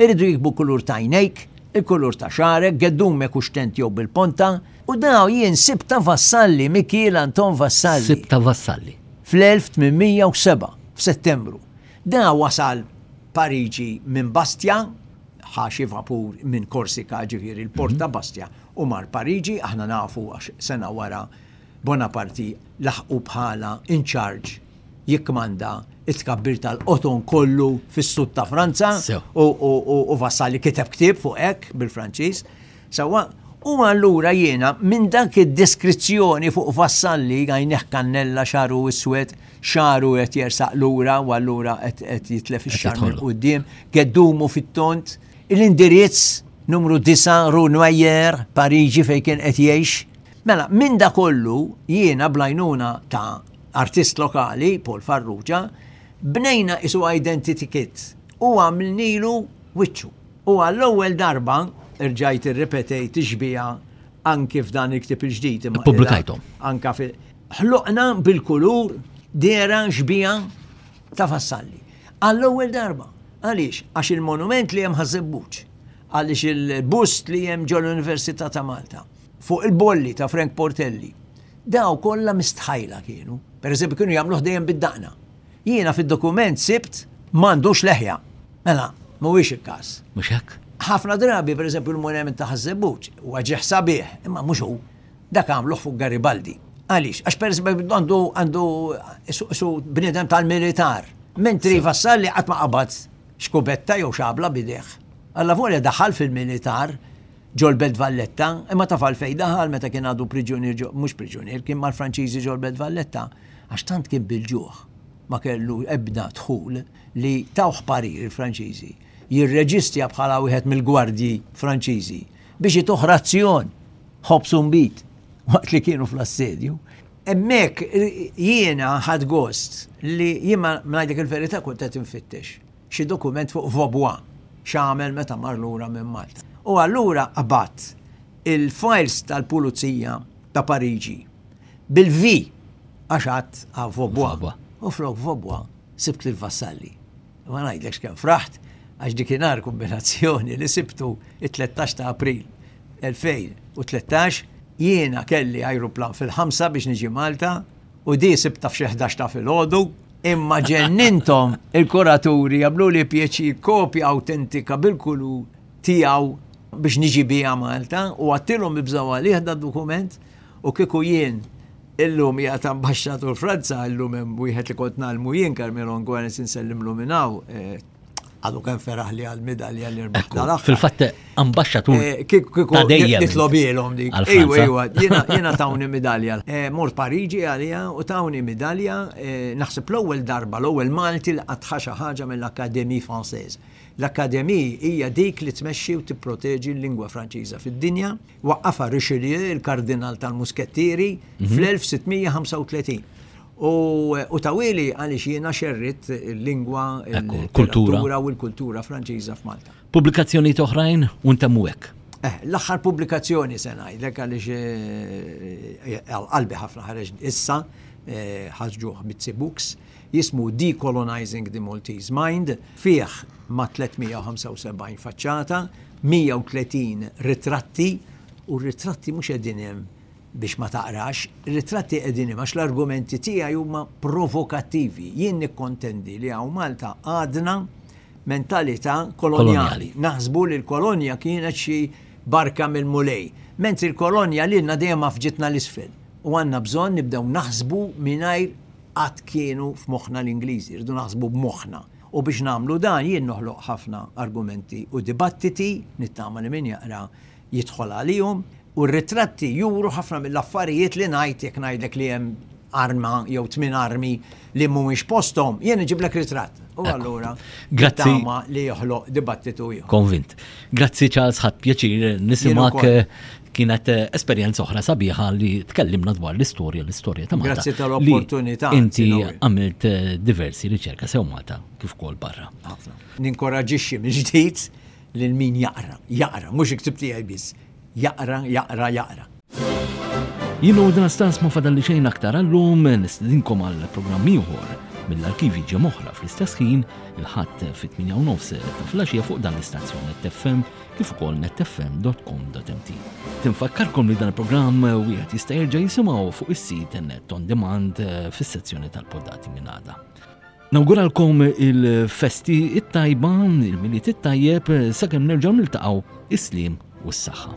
iridu jiktbu kulur t'għajnejk, il-kulur ta' xagħrek, geddumek hux tent jew bil-ponta, u daw jien sibtha Vassalli, Mikiel Anton Vassalli.
Sibtha Vassalli.
Fl-1807, f'Settembru. Daw wasal Pariġi minn Bastia, ħa xi vapur minn Korsika ġifieri l-port ta' Bastia u mar Pariġi, aħna nafu għax sena wara Bonaparte laħqu bħala in charge jikkmanda it-tkabbir tal-qoton kollu fis-sud ta' Franza u Vassali kiteb ktieb fuq hekk bil-Franċiż. Sawa, u allura jiena minn dak id-deskrizzjoni fuq Vassalli għajneħ kannella xaru iswed, xaru qed jersaq lura u allura qed jitlef ix-xar minn quddiem, geddumu fit-tont, l-indirizz numru 9 Rue Noyer, Pariġi fejn kien qed jgħix, Mela, minn da kollu, jiena bl-għajnuna ta' artist lokali, Paul Farrugia, bnejna qisu identity kit u għamilnilu wiċċu. U għall-ewwel darba rġajt irripetejt ix-xbieha anki f'dan il-ktieb il-ġdid.
Ippubblikajthom.
Anka fi. Ħloqna bil-kulur dera xbieha ta' Vassalli. Għall-ewwel darba. Għaliex? Għax il-monument li hemm ħażebbuġ. Għaliex il-bust li hemm ġol-Università ta' Malta. Fuq il-bolli ta' Frank Portelli. Daw kollha mistħajla kienu. Pereżempju kienu jagħmluh dejjem bid-daqna. Jiena fid-dokument sibt m'għandux leħja. Mela, mhuwiex il-każ.
Mhux hekk?
Ħafna drabi, pereżempju l-monument ta' Ħaż-Żebbuġ, huwa ġieħ sabiħ, imma mhux hu. Dak għamluh fuq Garibaldi. Għaliex? Għax pereżempju għandu għandu su bniedem tal-militar. Mentri Vassalli qatt ma qabad xkubetta jew xabla b'idejh. Allavolja daħal fil-militar ġol-Belt Valletta, imma taf għalfejn daħal meta kien għadu priġunier ġo, mhux priġunier, kien mal-Franċiżi ġol-Belt Valletta, għax tant kien bil-ġuħ ma kellu ebda dħul li tawh parir il-Franċiżi jirreġistja bħala wieħed mill-gwardji Franċiżi biex ituh razzjon ħobż u mbid waqt li kienu fl-assedju. Hemmhekk jiena ħadd gost li jien ngħidlek il-verità kont qed infittex. xi dokument fuq Vaubois x'għamel meta mar lura minn Malta. U allura qbad il-fajls tal-pulizija ta' Pariġi bil-V għax għadt għal Vaubois u flok Vaubois sibt lil Vassalli. Ma ngħidlekx kemm fraħt għax dikinhar kombinazzjoni li sibtu it-tlettax ta' April 2013 jiena kelli ajruplan fil-ħamsa biex niġi Malta, u di sibtha f'xi ħdax ta' filgħodu. Imma ġenninthom, il-kuraturi jagħmluli l-pjaċir kopja awtentika bil-kulur tiegħu biex niġi biha Malta u għadtilhom ibżgħu għalih dad-dokument u kieku jien illum qiegħed ambaxxatur Franza, illum hemm wieħed li kont ngħallmu jien, Carmelo Anguanes, insellimlu minn hawn, Għadu kem feraħ li għal-midalja li rbaħna.
Fil-fatt, ambasċatur. Eh, kiku
nitlobilom dik. Ejwa, ejwa, jena tawni midalja. Eh, mor Pariġi għalija u tawni midalja, eh, naħseb l-ewwel darba, l-ewwel Malti l għatħaxa ħaġa mill-Akademi Franċiż. L-Akademi hija dik li tmexxi u tipproteġi l-lingwa Franċiża fid-dinja. Waqqafha Richelieu, il-Kardinal tal-Muskettieri, fl-1635. U tawili għaliex jiena xerrit il-lingwa, il-kultura u l-kultura Franċiża f'Malta.
Pubblikazzjonijiet oħrajn u ntemmu hekk.
Eh, l-aħħar pubblikazzjoni se ngħidlek għaliex eh, eh, qalbi ħafna ħareġ issa eh, ħarġuh Mitzi Books. jismu Decolonizing the Maltese Mind, fih ma' 375 faċċata, 130 ritratti, u r-ritratti mhux qegħdin hemm biex ma taqrax, ir-ritratti qegħdin hemm għax l-argumenti tiegħi huma provokattivi. Jien nikkontendi li hawn Malta għadna mentalità kolonjali. Naħsbu li l-kolonja kienet xi barka mill-Mulej, mentri l-kolonja lilna dejjem għafġitna 'l isfel u għandna bżonn nibdew naħsbu mingħajr qatt kienu f'moħħna l-Ingliżi, irridu naħsbu b'moħħna. U biex nagħmlu dan jien noħloq ħafna argumenti u dibattiti, nittama li min jaqra jidħol għalihom, u r-ritratti juru ħafna mill-affarijiet li ngħid jekk ngħidlek li hemm arma jew tmien armi li mhumiex posthom, jien iġiblek ritratt. U allura
nittama
li joħloq dibattitu
ieħor. Konvint. Grazzi Charles ħadd pjaċir nisimak Kienet eh, esperjenza oħra sabiħa li tkellimna dwar l-istorja, l-istorja ta' Malta.
Grazzi tal-opportunità.
Inti għamilt eh, diversi riċerka sew Malta kif kol barra.
Ninkoraġixxi mill-ġdid lil min jaqra, jaqra, mhux iktib tiegħi biss. Jaqra, jaqra, jaqra.
Jinu dan stans ma fadalli xejn aktar għallum nistidinkom għal programm ieħor mill-arkivi ġemoħra fl-istess ħin il-ħadd fit-8 nofs ta' flaxija fuq dan l-istazzjon FM kif ukoll netfm.com.mt. Tinfakkarkom li dan il-programm wieħed jista' jerġa' jisimgħu fuq is-sit net on demand eh, fis-sezzjoni tal-poddati minn għada. Nawguralkom il-festi it-tajba, il-miliet it-tajjeb, eh, sakemm nerġgħu niltaqgħu is-slim u s-saħħa.